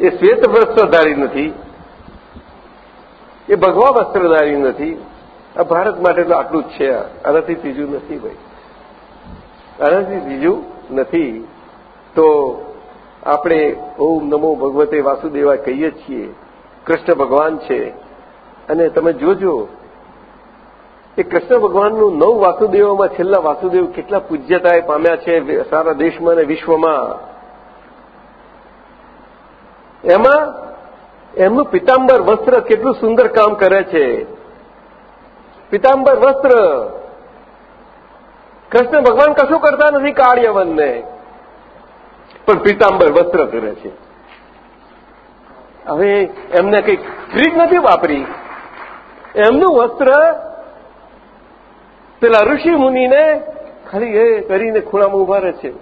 એ શ્વેત વસ્ત્રધારી નથી. એ ભગવા વસ્ત્રધારી નથી. આ ભારત માટે તો આટલું જ છે. આનાથી ત્રીજું નથી ભાઈ. આનાથી બીજું નથી. તો આપણે ઓમ નમો ભગવતે વાસુદેવા કહીએ છીએ, કૃષ્ણ ભગવાન છે. અને તમે જોજો, એ કૃષ્ણ ભગવાનનું નવ વાસુદેવોમાં છેલ્લા વાસુદેવ કેટલા પૂજ્યતાએ પામ્યા છે સારા દેશમાં અને વિશ્વમાં. એમાં, એમનું પિતાંબર વસ્ત્ર કેટલું સુંદર કામ કરે છે. પિતાંબર વસ્ત્ર કૃષ્ણ ભગવાન કશું કરતા નથી કાળ્યવનને પણ પીતાંબર વસ્ત્ર કરે છે. હવે એમને કંઈક ફ્રીજ નથી વાપરી. એમનું વસ્ત્ર પેલા ઋષિ મુનિને ખાલી એ કરીને ખૂણામાં ઊભા રહે છે.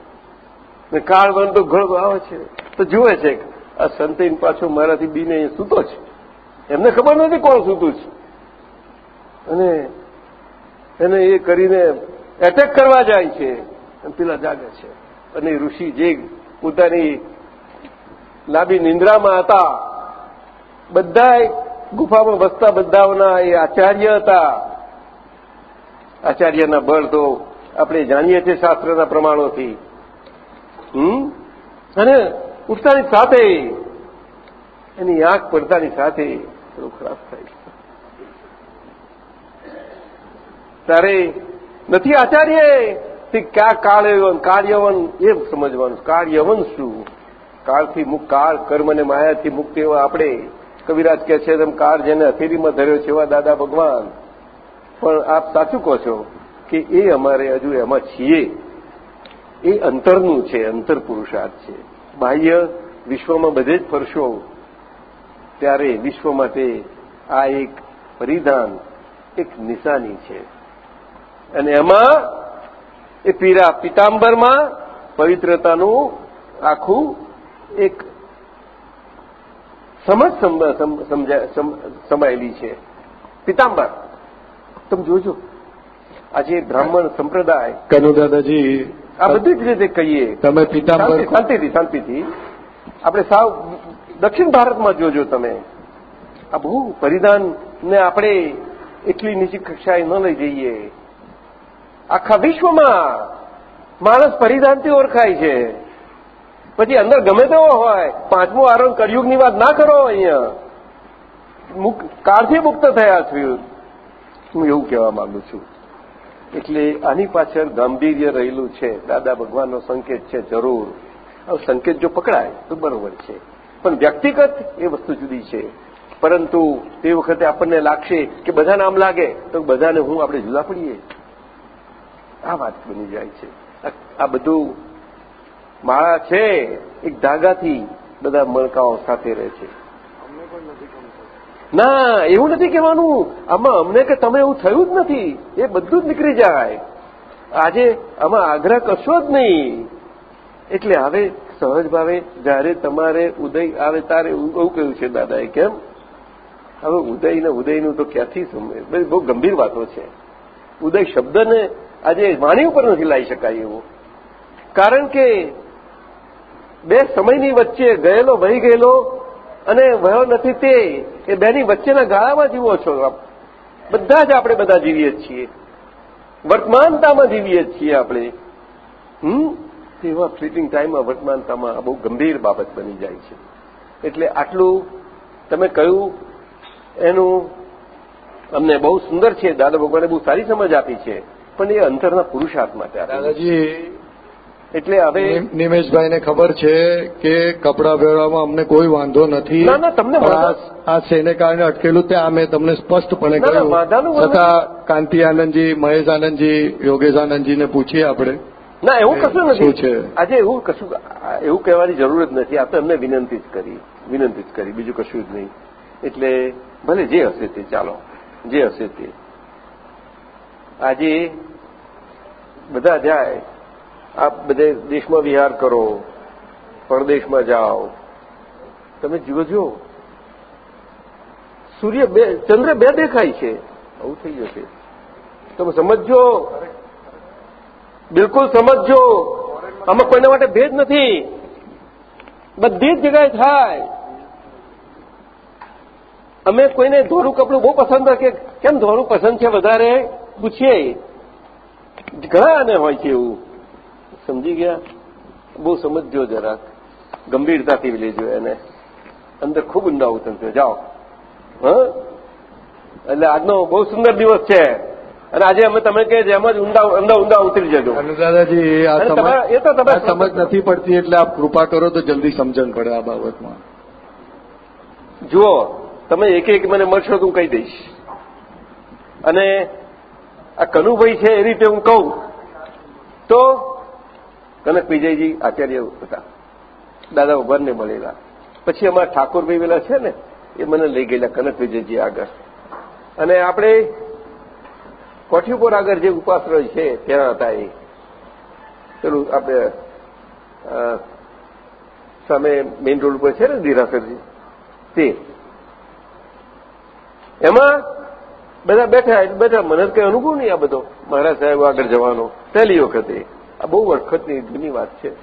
ને કાળવન તો ઘણો આવે છે. તો જુએ છે આ સંતિન પાછો મારાથી બીને સૂતો છે. એમને ખબર નથી કોણ સૂતું છે. અને એને એ કરીને એટેક કરવા જાય છે. પેલા જાગે છે. અને ઋષિ જે પોતાની લાંબી નિંદ્રામાં હતા બધા ગુફામાં વસતા બધાઓના એ આચાર્ય હતા. આચાર્યના બળ તો આપણે જાણીએ છીએ શાસ્ત્રના પ્રમાણોથી. હમ? અને ઉઠતાની સાથે એની આંખ પડતાની સાથે ખરાબ થાય. ત્યારે નથી આચાર્ય. તે ક્યાં કાળયવન, કાર્યવન? એ સમજવાનું. કાર્યવન શું? કાળથી મુક્ત, કાળ કર્મ અને માયાથી મુક્ત એવા આપણે કવિરાજ કહે છે, તેમ કાળ જેને હથેરીમાં ધર્યો છે એવા દાદા ભગવાન. પણ આપ સાચું કહો છો કે એ અમારે હજુ એમાં છીએ. એ અંતરનું છે અંતર પુરુષાર્થ છે. બાહ્ય વિશ્વમાં બધે જ ફરશો. ત્યારે વિશ્વ માટે આ એક પરિધાન, એક નિશાની છે. અને એમાં એ પીરા પિતાંબરમાં પવિત્રતાનું આખું એક સમજ સમાયેલી છે. પિતાંબર. તમે જોજો. આજે બ્રાહ્મણ સંપ્રદાય કનુ દાદાજી આ બધી જ રીતે કહીએ. તમે પિતાંબર શાંતિથી શાંતિથી. આપણે સાવ દક્ષિણ ભારતમાં જોજો તમે. આ બહુ પરિધાનને આપણે એટલી નીચી કક્ષાએ ન લઈ જઈએ. આખા વિશ્વમાં માણસ પરિધાનથી ઓળખાય છે. પછી અંદર ગમે તેવો હોય, પાંચમો આરણ કળિયુગની વાત ના કરો અહીંયા. કાળથી મુક્ત થયા છું. હું એવું કહેવા માંગુ છું. એટલે આની પાછળ ગાંભીર્ય રહેલું છે. દાદા ભગવાનનો સંકેત છે, જરૂર. સંકેત જો પકડાય, તો બરોબર છે. પણ વ્યક્તિગત એ વસ્તુ જુદી છે. પરંતુ તે વખતે આપણને લાગશે કે બધાને આમ લાગે, તો બધાને હું આપણે જુદા પડીએ. આ વાત બની જાય છે. આ બધું માળા છે એક ધાગાથી બધા મણકાઓ સાથે રહે છે. ના એવું નથી કહેવાનું. આમાં અમને કે તમે એવું થયું જ નથી. એ બધું જ નીકળી જાય. આજે આમાં આગ્રહ કશો જ નહીં. એટલે હવે સહજ ભાવે જ્યારે તમારે ઉદય આવે તારે એવું કહ્યું છે દાદાએ કેમ? હવે ઉદય ને ઉદયનું તો ક્યાંથી સમય બહુ ગંભીર વાતો છે. ઉદય શબ્દને આજે વાણી ઉપર નથી લાવી શકાય એવું. કારણ કે બે સમયની વચ્ચે ગયેલો, વહી ગયેલો અને વયો નથી તે, એ બેની વચ્ચેના ગાળામાં જીવો છો બધા જ આપણે બધા જીવીએ છીએ. વર્તમાનતામાં જીવીએ છીએ આપણે. હમ? તેવા ફ્લીટિંગ ટાઈમમાં વર્તમાનતામાં બહુ ગંભીર બાબત બની જાય છે. એટલે આટલું તમે કહ્યું, એનું અમને બહુ સુંદર છે. દાદા ભગવાને બહુ સારી સમજ આપી છે. પણ એ અંતરના પુરુષાર્થ માટે દાદાજી એટલે હવે નિમેશભાઈને ખબર છે કે કપડાં પહેરવામાં અમને કોઈ વાંધો નથી. ના, ના, તમને આ શેને કારણે અટકેલું તે આ મેં તમને સ્પષ્ટપણે કહ્યું. છતાં કાંતિ આનંદજી મહેશ આનંદજી યોગેશ આનંદજીને પૂછીએ આપણે. ના એવું કશું નથી. છે? આજે એવું કશું એવું કહેવાની જરૂર જ નથી. આપણે એમને વિનંતી જ કરી. વિનંતી જ કરી. બીજું કશું જ નહીં. એટલે ભલે જે હશે તે ચાલો. જે હશે તે. આજે બધા જાય, આપ બધે દેશમાં વિહાર કરો, પરદેશમાં જાઓ. તમે જીવો જુઓ સૂર્ય બે, ચંદ્ર બે દેખાય છે. આવું થઈ જશે તમે સમજો બિલકુલ સમજજો. આમાં કોઈના માટે ભેદ નથી. બધી જ જગ્યાએ થાય. અમે કોઈને ધોરું કપડું બહુ પસંદ કે કેમ ધોરું પસંદ છે? વધારે પૂછીએ. ઘણા આને હોય છે એવું. સમજી ગયા? બહુ સમજજો જરાક. ગંભીરતાથી લેજો એને. અંદર ખૂબ ઊંડા ઉતરજો જાઓ. હ? એટલે આજનો બહુ સુંદર દિવસ છે. અને આજે અમે તમે કે જેમ જ ઊંડા ઊંડા ઊંડા ઉતરી જજો. દાદાજી એ તો તમે- સમજ નથી પડતી એટલે આપ કૃપા કરો તો જલ્દી સમજણ પડે આ બાબતમાં. જુઓ તમે એક એક મને મળશો તો હું કહી દઈશ. અને આ કનુભાઈ છે, એ રીતે હું કહું. તો કનક વિજયજી આચાર્ય હતા. દાદા ભગવાનને મળેલા. પછી અમારા ઠાકોરભાઈ પેલા છે ને, એ મને લઈ ગયેલા કનક વિજયજી આગળ. અને આપણે કોઠી ઉપર આગળ જે ઉપાશ્રય છે ત્યાં હતા એ. પેલું આપણે સામે મેઇન રોડ ઉપર છે ને ધીરાસરજી, તે. એમાં બધા બેઠા એટલે મને કઈ અનુભવ નહીં આ બધો. મહારાજ સાહેબ આગળ જવાનો. પહેલી વખતે. આ બહુ વખતની જૂની વાત છે.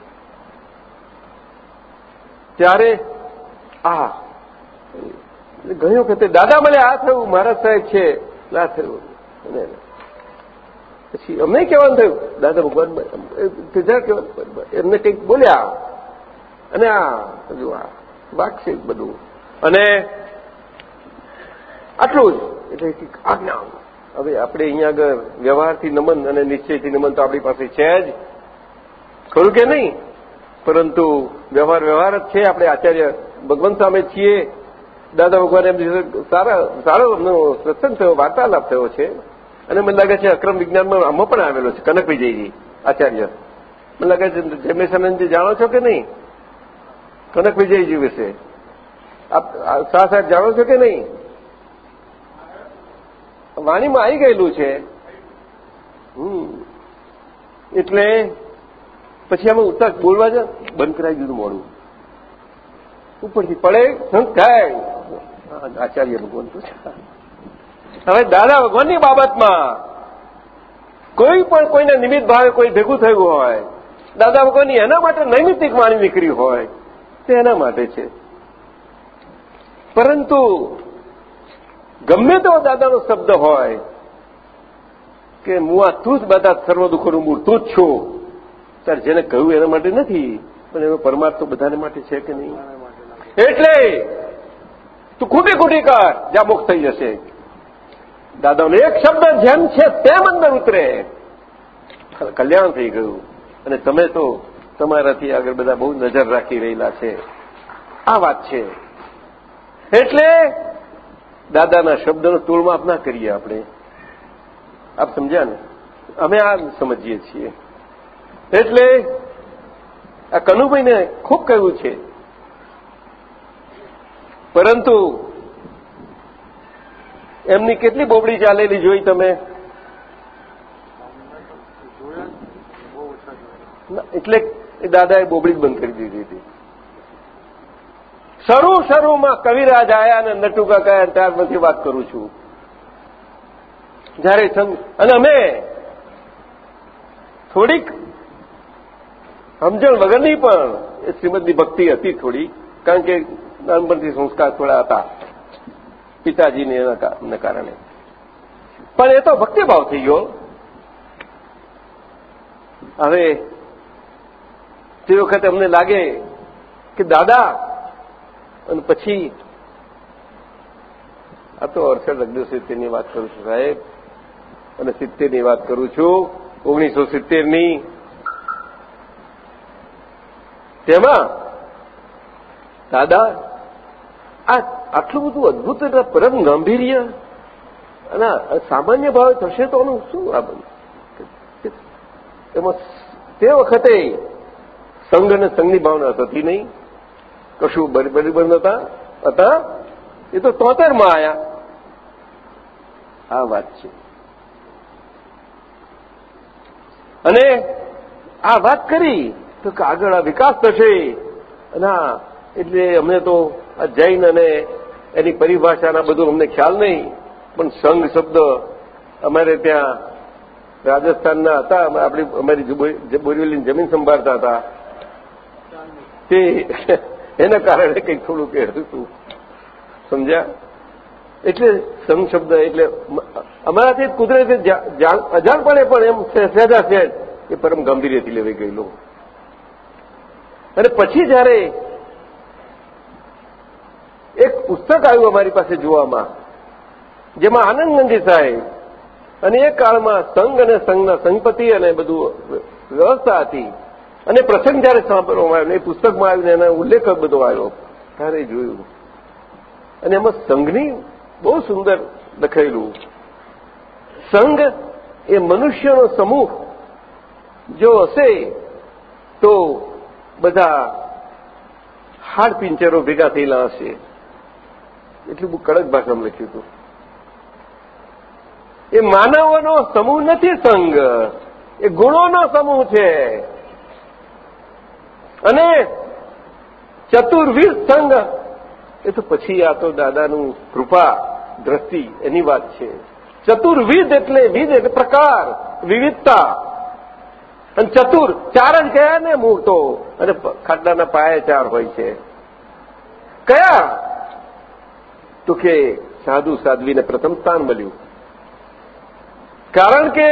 ત્યારે આ ઘણી વખતે દાદા મને આ થયું, મહારાજ સાહેબ છે આ થયું. પછી અમને કહેવાનું થયું, દાદા ભગવાન તેજા કહેવાનું એમને કંઈક બોલ્યા. અને આ, બધું આ વાગશે બધું. અને આટલું જ. એટલે આજ્ઞા હવે આપણે અહીંયા આગળ વ્યવહારથી નમન અને નિશ્ચયથી નમન તો આપણી પાસે છે જ. ખરું કે નહીં? પરંતુ વ્યવહાર વ્યવહાર જ છે. આપણે આચાર્ય ભગવાન સામે છીએ. દાદા ભગવાન એમ સારા, સારો એમનો સત્સંગ થયો, વાર્તાલાપ થયો છે. અને મને લાગે છે અક્રમ વિજ્ઞાનમાં આમાં પણ આવેલો છે. કનક વિજયજી, આચાર્ય. મને લાગે છે જમેશાનંદજી જાણો છો કે નહીં? કનક વિજયજી વિશે. આપ સાથ સાથ જાણો છો કે નહીં? વાણીમાં આવી ગયેલું છે. એટલે પછી અમે ઉત્તર બોલવા જ બંધ કરાવી દીધું મોડું. ઉપરથી પડે સંત થાય. આચાર્ય ભગવાન તો હવે દાદા ભગવાનની બાબતમાં કોઈ પણ કોઈને નિમિત્ત ભાવે કોઈ ભેગું થયું હોય, દાદા ભગવાનની એના માટે નૈમિત્તિક વાણી નીકળી હોય, તે એના માટે છે. પરંતુ ગમે તેવો દાદાનો શબ્દ હોય કે હું આ તું જ બધા સર્વ દુઃખોનું મૂળ, તું જ છું. ત્યારે જેને કહ્યું એના માટે નથી, પણ એનો પરમાર્થ તો બધાને માટે છે કે નહીં? એટલે તું ખોટી ખોટી કર જ્યાં થઈ જશે. દાદાનો એક શબ્દ જેમ છે તેમ અંદર ઉતરે. કલ્યાણ થઈ ગયું. અને તમે તો તમારાથી આગળ બધા બહુ નજર રાખી રહેલા છે. આ વાત છે. એટલે દાદાના શબ્દનો તોળમાપ ના કરીએ આપણે. આપ સમજ્યા ને? અમે આ સમજીએ છીએ. એટલે આ કનુભાઈને ખૂબ કહ્યું છે. પરંતુ એમની કેટલી બોબડી ચાલેલી જોઈ તમે? એટલે એ દાદાએ બોબડી જ બંધ કરી દીધી હતી. શરૂ શરૂમાં કવિરાજ આયા અને નટુકા કયા ત્યારમાંથી વાત કરું છું. જયારે અને અમે થોડીક સમજણ વગરની પણ એ શ્રીમદની ભક્તિ હતી થોડી કારણ કે નાનપણથી સંસ્કાર થોડા હતા પિતાજીને એના કારણે. પણ એ તો ભક્તિભાવ થઈ ગયો. હવે તે વખતે અમને લાગે કે દાદા અને પછી આ તો અડસઠ અગિયાર સિત્તેરની વાત કરું છું, સાહેબ. અને સિત્તેરની વાત કરું છું, ઓગણીસો સિત્તેરની. તેમાં દાદા, આ આટલું બધું અદભુત પરમ ગાંભીર્ય અને સામાન્ય ભાવે થશે તો આનું શું આ એમાં તે વખતે સંઘ અને સંઘની ભાવના થતી નહીં. કશું બરાબર નતા હતા એ તો તોતેરમાં આવ્યા આ વાત છે. અને આ વાત કરી તો કે આગળ આ વિકાસ થશે. અને એટલે અમને તો આ જૈન અને એની પરિભાષાના બધું અમને ખ્યાલ નહીં. પણ સંઘ શબ્દ અમારે ત્યાં રાજસ્થાનના હતા. આપણી અમારી બોરીવલીની જમીન સંભાળતા હતા. તે એના કારણે કંઈક થોડું કહેતું હતું સમજ્યા? એટલે શબ્દ એટલે અમારાથી કુદરતી અજાણપણે પણ એમ સહેજા સહેજ એ પરમ ગંભીરથી લેવાઈ ગયેલું. અને પછી જ્યારે એક પુસ્તક આવ્યું અમારી પાસે જોવામાં, જેમાં આનંદ નંદી સાહેબ અને એ કાળમાં સંઘ અને સંઘના સંઘપતિ અને બધું વ્યવસ્થા હતી. અને પ્રસંગ જયારે સાંભળવામાં આવ્યો એ પુસ્તકમાં આવીને એનો ઉલ્લેખ બધો આવ્યો, ત્યારે જોયું. અને એમાં સંઘની બહુ સુંદર લખાયેલું સંઘ એ મનુષ્યનો સમૂહ. જો હશે તો બધા હાડ પિંચરો ભેગા થયેલા હશે. એટલું બહુ કડક ભાષામાં લખ્યું હતું. એ માનવોનો સમૂહ નથી સંઘ. એ ગુણોનો સમૂહ છે. અને ચતુર્વીર સંઘ એ તો પછી આ તો દાદાનું કૃપા, દ્રષ્ટિ, એની વાત છે. ચતુર્વિધ એટલે વિધ એટલે પ્રકાર, વિવિધતા. અને ચતુર ચાર જ કયા ને મૂળ અને ખાટલાના પાયા ચાર હોય છે. કયા? તો કે સાધુ સાધ્વીને પ્રથમ સ્થાન મળ્યું. કારણ કે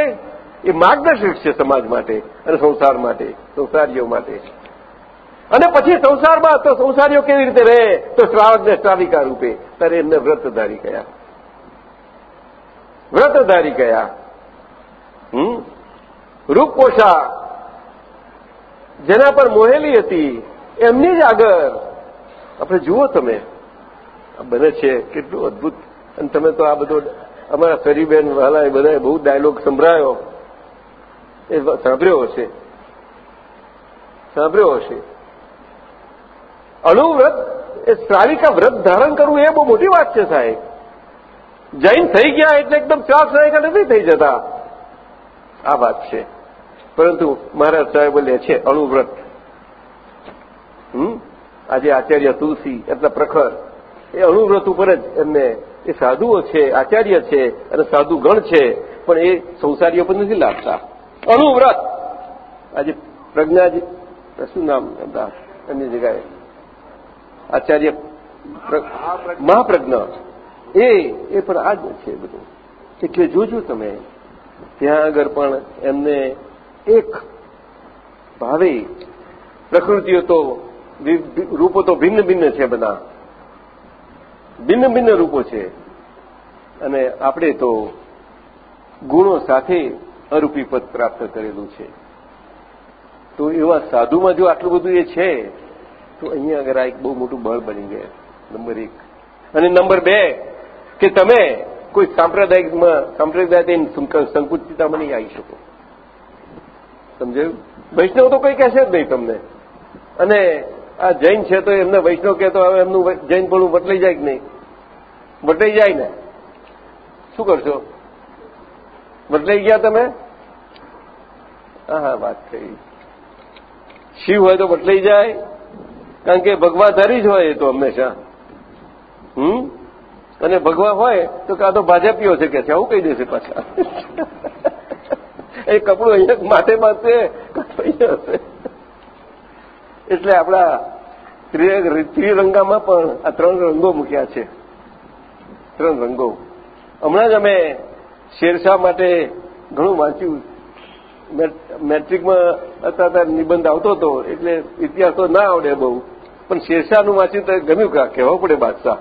એ માર્ગદર્શક છે સમાજ માટે અને સંસાર માટે, સંસારીઓ માટે. અને પછી સંસારમાં તો સંસારીઓ કેવી રીતે રહે? તો શ્રાવકને શ્રાવિકા રૂપે. ત્યારે એમને વ્રતધારી કયા વ્રતધારી કયા હમ? રૂપપોષા જેના પર મોહેલી હતી, એમની જ આગળ. આપણે જુઓ તમે. આ બને છે કેટલું અદભુત. અને તમે તો આ બધો અમારા સરીબેન વાલા એ બધાએ બહુ ડાયલોગ સંભળાયો. એ સાંભળ્યો હશે. સાંભળ્યો હશે. અણુવ્રત એ શ્રાવિકા વ્રત ધારણ કરવું એ બહુ મોટી વાત છે સાહેબ. જૈન થઈ ગયા એટલે એકદમ ચાર શ્રાવિકા નથી થઈ જતા. આ વાત છે. પરંતુ મહારાજ સાહેબ લે છે અણુવ્રત. આજે આચાર્ય તુલસી એટલા પ્રખર. એ અણુવ્રત ઉપર જ એમને એ સાધુઓ છે, આચાર્ય છે અને સાધુ ગણ છે. પણ એ સંસારીઓ પર નથી લાગતા. અણુવ્રત. આજે પ્રજ્ઞાજી, શું નામ અન્ય જગ્યાએ? આચાર્ય મહાપ્રજ્ઞ. એ એ પણ આ જ છે બધું. એટલે જોજો તમે, ત્યાં આગળ પણ એમને એક ભાવે પ્રકૃતિઓ તો રૂપો તો ભિન્ન ભિન્ન છે બધા. ભિન્ન ભિન્ન રૂપો છે. અને આપણે તો ગુણો સાથે અરૂપી પદ પ્રાપ્ત કરેલું છે. તો એવા સાધુમાં જો આટલું બધું એ છે તો અહીંયા આગળ આ એક બહુ મોટું બળ બની ગયા. નંબર એક. અને નંબર બે, કે તમે કોઈ સાંપ્રદાયિકમાં સાંપ્રદાયિક સંકુચિતામાં નહીં આવી શકો. સમજાયું? વૈષ્ણવ તો કંઈ કહેશે જ નહીં તમને. અને આ જૈન છે તો એમને વૈષ્ણવ કહેતો હવે એમનું જૈન પણ બદલાઈ જાય કે નહીં? બદલાઈ જાય ને? શું કરશો? બદલાઈ ગયા તમે? હા વાત થઈ. શિવ હોય તો બદલાઈ જાય. કારણ કે ભગવાધારી જ હોય એ તો હંમેશા. હમ? અને ભગવા હોય તો કાં તો ભાજપીઓ છે કે છે, આવું કહી દેશે પાછા. એ કપડું અહીંયા માથે માથે એટલે આપણા ત્રિરંગામાં પણ આ ત્રણ રંગો મૂક્યા છે. ત્રણ રંગો. હમણાં જ અમે શેરશાહ માટે ઘણું વાંચ્યું. મેટ્રિકમાં અત્યારે નિબંધ આવતો હતો. એટલે ઇતિહાસ તો ના આવડે બહુ. પણ શેરશાહનું વાંચ્યું તો ગમ્યું કા કહેવો પડે બાદશાહ.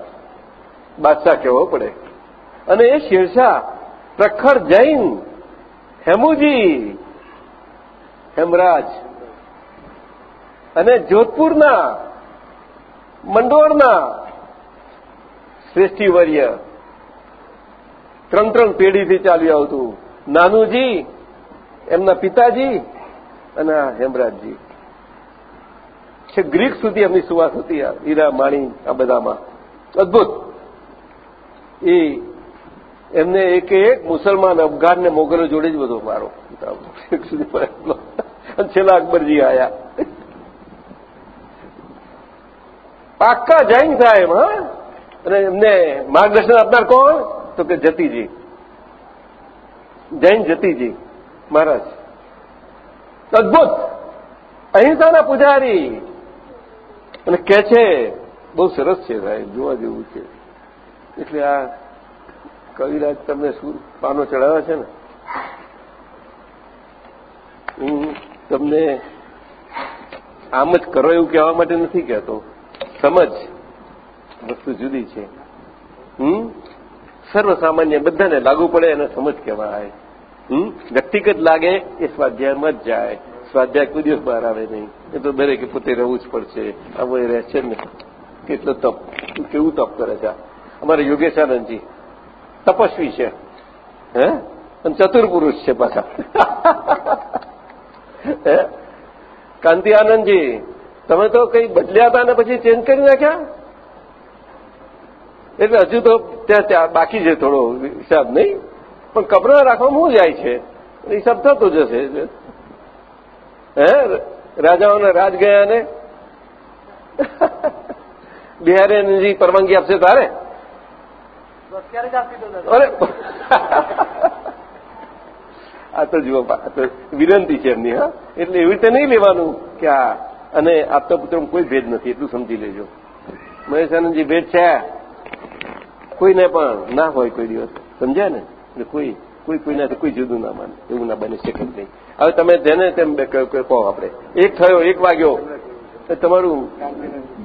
બાદશાહ કહેવો પડે. અને એ શેરશાહ પ્રખર જૈન, હેમુજી, હેમરાજ અને જોધપુરના, મંડોળના શ્રેષ્ઠીવર્ય ત્રણ ત્રણ પેઢીથી ચાલ્યું આવતું. નાનુજી, એમના પિતાજી અને હેમરાજજી. છે, ગ્રીક સુધી એમની સુવાસ હતી હીરા, માણી, આ બધામાં. અદભુત. એ એમને એક એક મુસલમાન, અફઘાન મોગલો જોડે જ બધો મારો. અને છેલ્લા અકબરજી આયા. પાક્કા જૈન સાહેબ હા? અને એમને માર્ગદર્શન આપનાર કોણ? તો કે જતીજી. જૈન જતીજી. મહારાજ. અદભુત. અહિંસાના પૂજારી. અને કે છે, બહુ સરસ છે સાહેબ જોવા જેવું છે. એટલે આ કવિરાજ તમને શું પાનો ચડાવ્યા છે ને? હું તમને આમ જ કરો એવું કહેવા માટે નથી કહેતો. સમજ વસ્તુ જુદી છે. હમ? સર્વસામાન્ય બધાને લાગુ પડે એને સમજ કહેવાય. હમ? વ્યક્તિગત લાગે એ સ્વાધ્યાયમાં જ જાય. સ્વાધ્યાય કોઈ દિવસ બહાર આવે નહીં. એ તો દરેકે પોતે રહેવું જ પડશે. આવું એ રહે છે ને. કેટલો તપ. કેવું તપ કરે છે? અમારે યોગેશાનંદજી, તપસ્વી છે. હે? અને ચતુર છે પાછા. [laughs] હે? કાંતિ આનંદજી, તમે તો કઈ બદલ્યા હતા ને પછી ચેન્જ કરી નાખ્યા? એટલે હજુ તો ત્યાં ત્યાં બાકી છે થોડો હિસાબ, નહીં? પણ કપડા રાખવામાં શું જાય છે? હિસાબ થતો જશે હે? રાજાઓને રાજ ગયા ને બિહારીજી પરવાનગી આપશે તારે? અરે! આ તો જુઓ વિનંતી છે એમની, હા? એટલે એવી રીતે નહીં લેવાનું કે આ, અને આપતા પુત્રમાં કોઈ ભેદ નથી, એટલું સમજી લેજો. મહેશ આનંદજી ભેદ છે? કોઈને પણ ના હોય કોઈ દિવસ. સમજ્યા ને? એટલે કોઈ કોઈ કોઈનાથી કોઈ જુદું ના માને, એવું ના બને શકે નહીં. હવે તમે જેને તેમ કહો આપણે. એક થયો એક વાગ્યો. તમારું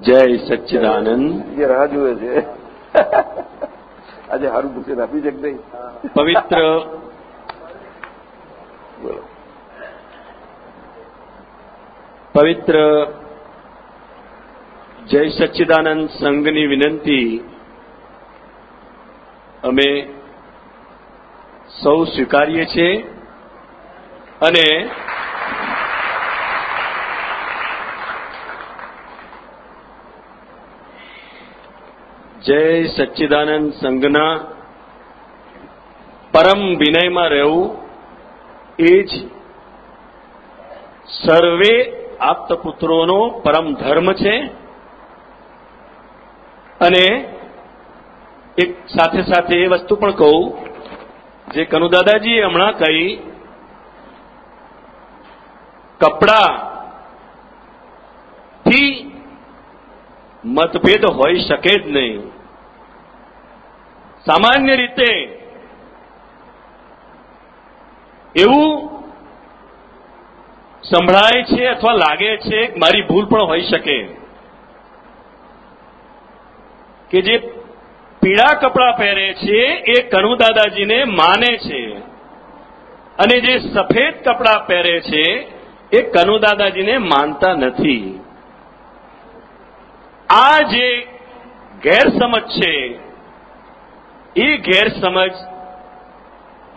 જય સચ્ચિદાનંદ. જે રાહ જુએ છે. આજે સારું ભૂષણ આપી છે કે નહીં? પવિત્ર. બોલો. પવિત્ર. જય સચ્ચિદાનંદ સંઘની વિનંતી. અમે સૌ સ્વીકારીએ છીએ. અને જય સચ્ચિદાનંદ સંઘના પરમ વિનયમાં રહેવું એ જ સર્વે આપતપુત્રોનો પરમ ધર્મ છે. અને એક સાથે સાથે એ વસ્તુ પણ કહું, જે કનુદાદાજીએ હમણાં કહી કપડા થી મતભેદ હોઈ શકે જ નહીં. સામાન્ય રીતે એવું સંભળાય છે અથવા લાગે છે, મારી ભૂલ પણ હોઈ શકે. કે જે પીળા કપડાં પહેરે છે, એ કણુ દાદાજીને માને છે. અને જે સફેદ કપડાં પહેરે છે એ કનુ દાદાજીને માનતા નથી. આ જે ગેરસમજ છે, એ ગેરસમજ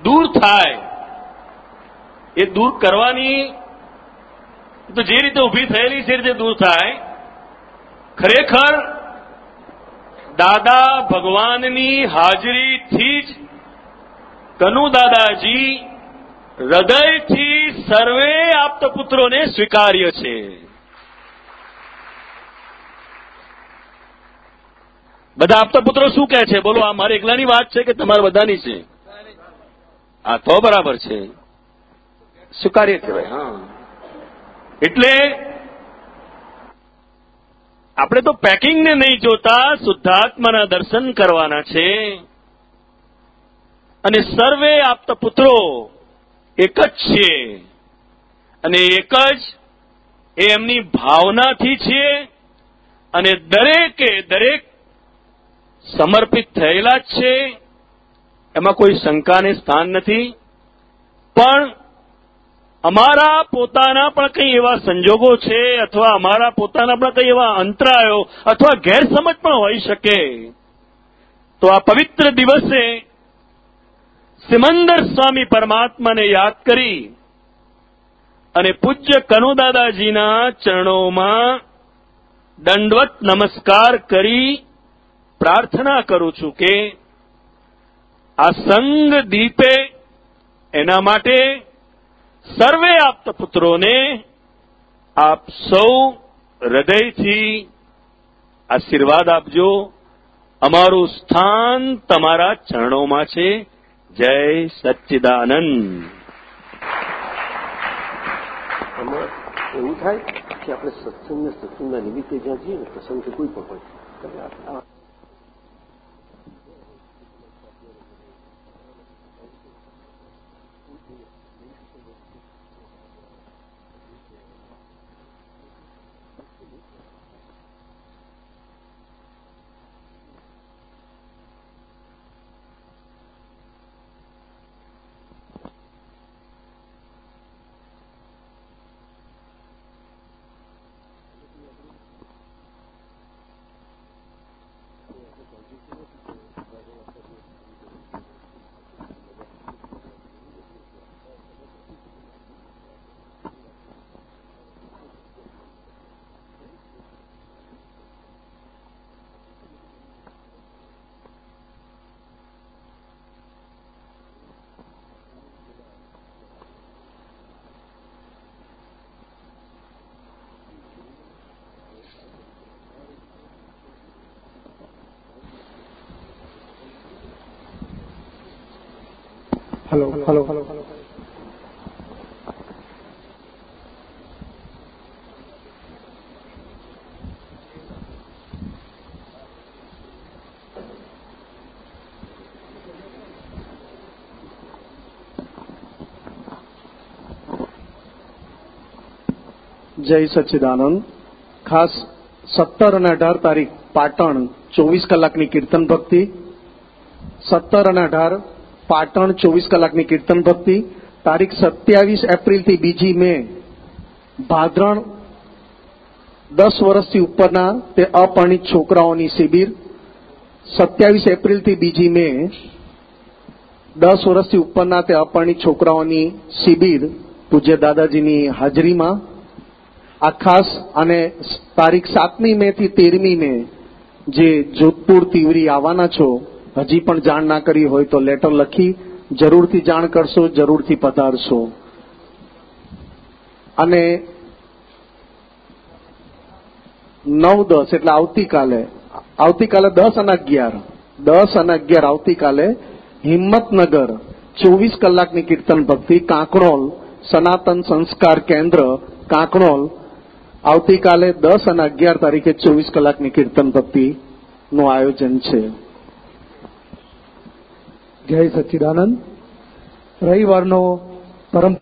દૂર થાય, એ દૂર કરવાની તો જે રીતે ઊભી થયેલી છે રીતે દૂર થાય. ખરેખર દાદા ભગવાનની હાજરીથી જ કનુ દાદાજી હૃદયથી સર્વે આપતપુત્રોને સ્વીકાર્ય છે. બધા આપતપુત્રો શું કહે છે? બોલો, આ મારી એકલાની વાત છે કે તમારા બધાની છે? આ તો બરાબર છે. સ્વીકાર્ય કહેવાય, હા. એટલે આપણે તો પેકિંગને નહીં જોતા, શુદ્ધાત્માના દર્શન કરવાના છે. અને સર્વે આપતા પુત્રો એક જ છે. અને એક જ એ એમની ભાવનાથી છે અને દરેકે દરેક સમર્પિત થયેલા જ છે. એમાં કોઈ શંકાને સ્થાન નથી. પણ અમારા પોતાના પણ કંઈ એવા સંજોગો છે અથવા અમારા પોતાના પણ કંઈ એવા અંતરાયો અથવા ગેરસમજ પણ હોઈ શકે. તો આ પવિત્ર દિવસે સિમંદર સ્વામી પરમાત્માને યાદ કરી અને પૂજ્ય કનુદાદાજીના ચરણોમાં દંડવત નમસ્કાર કરી પ્રાર્થના કરું છું કે આ સંગ દીપે એના માટે સર્વે આપત પુત્રોને આપ સૌ હૃદયથી આશીર્વાદ આપજો. અમારું સ્થાન તમારા ચરણોમાં છે. જય સચ્ચિદાનંદ. આમાં એવું થાય કે આપણે સત્સંગ ને સત્સંગના નિમિત્તે જ્યાં જઈએ ને પ્રસંગ કોઈ પણ હોય આ હલો હલો હલો જય સચ્ચિદાનંદ ખાસ સત્તર અને અઢાર તારીખ પાટણ ચોવીસ કલાકની કીર્તન ભક્તિ સત્તર અને અઢાર પાટણ ચોવીસ કલાકની કીર્તન ભક્તિ. તારીખ સત્યાવીસ એપ્રિલથી બીજી મે ભાદરણ દસ વર્ષથી ઉપરના તે અપરિણિત છોકરાઓની શિબિર. સત્યાવીસ એપ્રિલથી બીજી મે દસ વર્ષથી ઉપરના તે અપરિણિત છોકરાઓની શિબિર પૂજ્ય દાદાજીની હાજરીમાં. આ ખાસ અને તારીખ સાતમી મે થી તેરમી મે જે જોધપુર તિવરી આવવાના છો હજી પણ જાણ ના કરી હોય તો લેટર લખી જરૂરથી જાણ કરશો, જરૂરથી પધારશો. અને નવ દસ, એટલે આવતીકાલે આવતીકાલે દસ અને અગિયાર, દસ અને અગિયાર આવતીકાલે હિંમતનગર, ચોવીસ કલાકની કીર્તન ભક્તિ, કાંકરોલ સનાતન સંસ્કાર કેન્દ્ર, કાંકરોલ, આવતીકાલે દસ અને અગિયાર તારીખે ચોવીસ કલાકની કીર્તન ભક્તિનું આયોજન છે. જય સચ્ચિદાનંદ રવિવારનો પરમ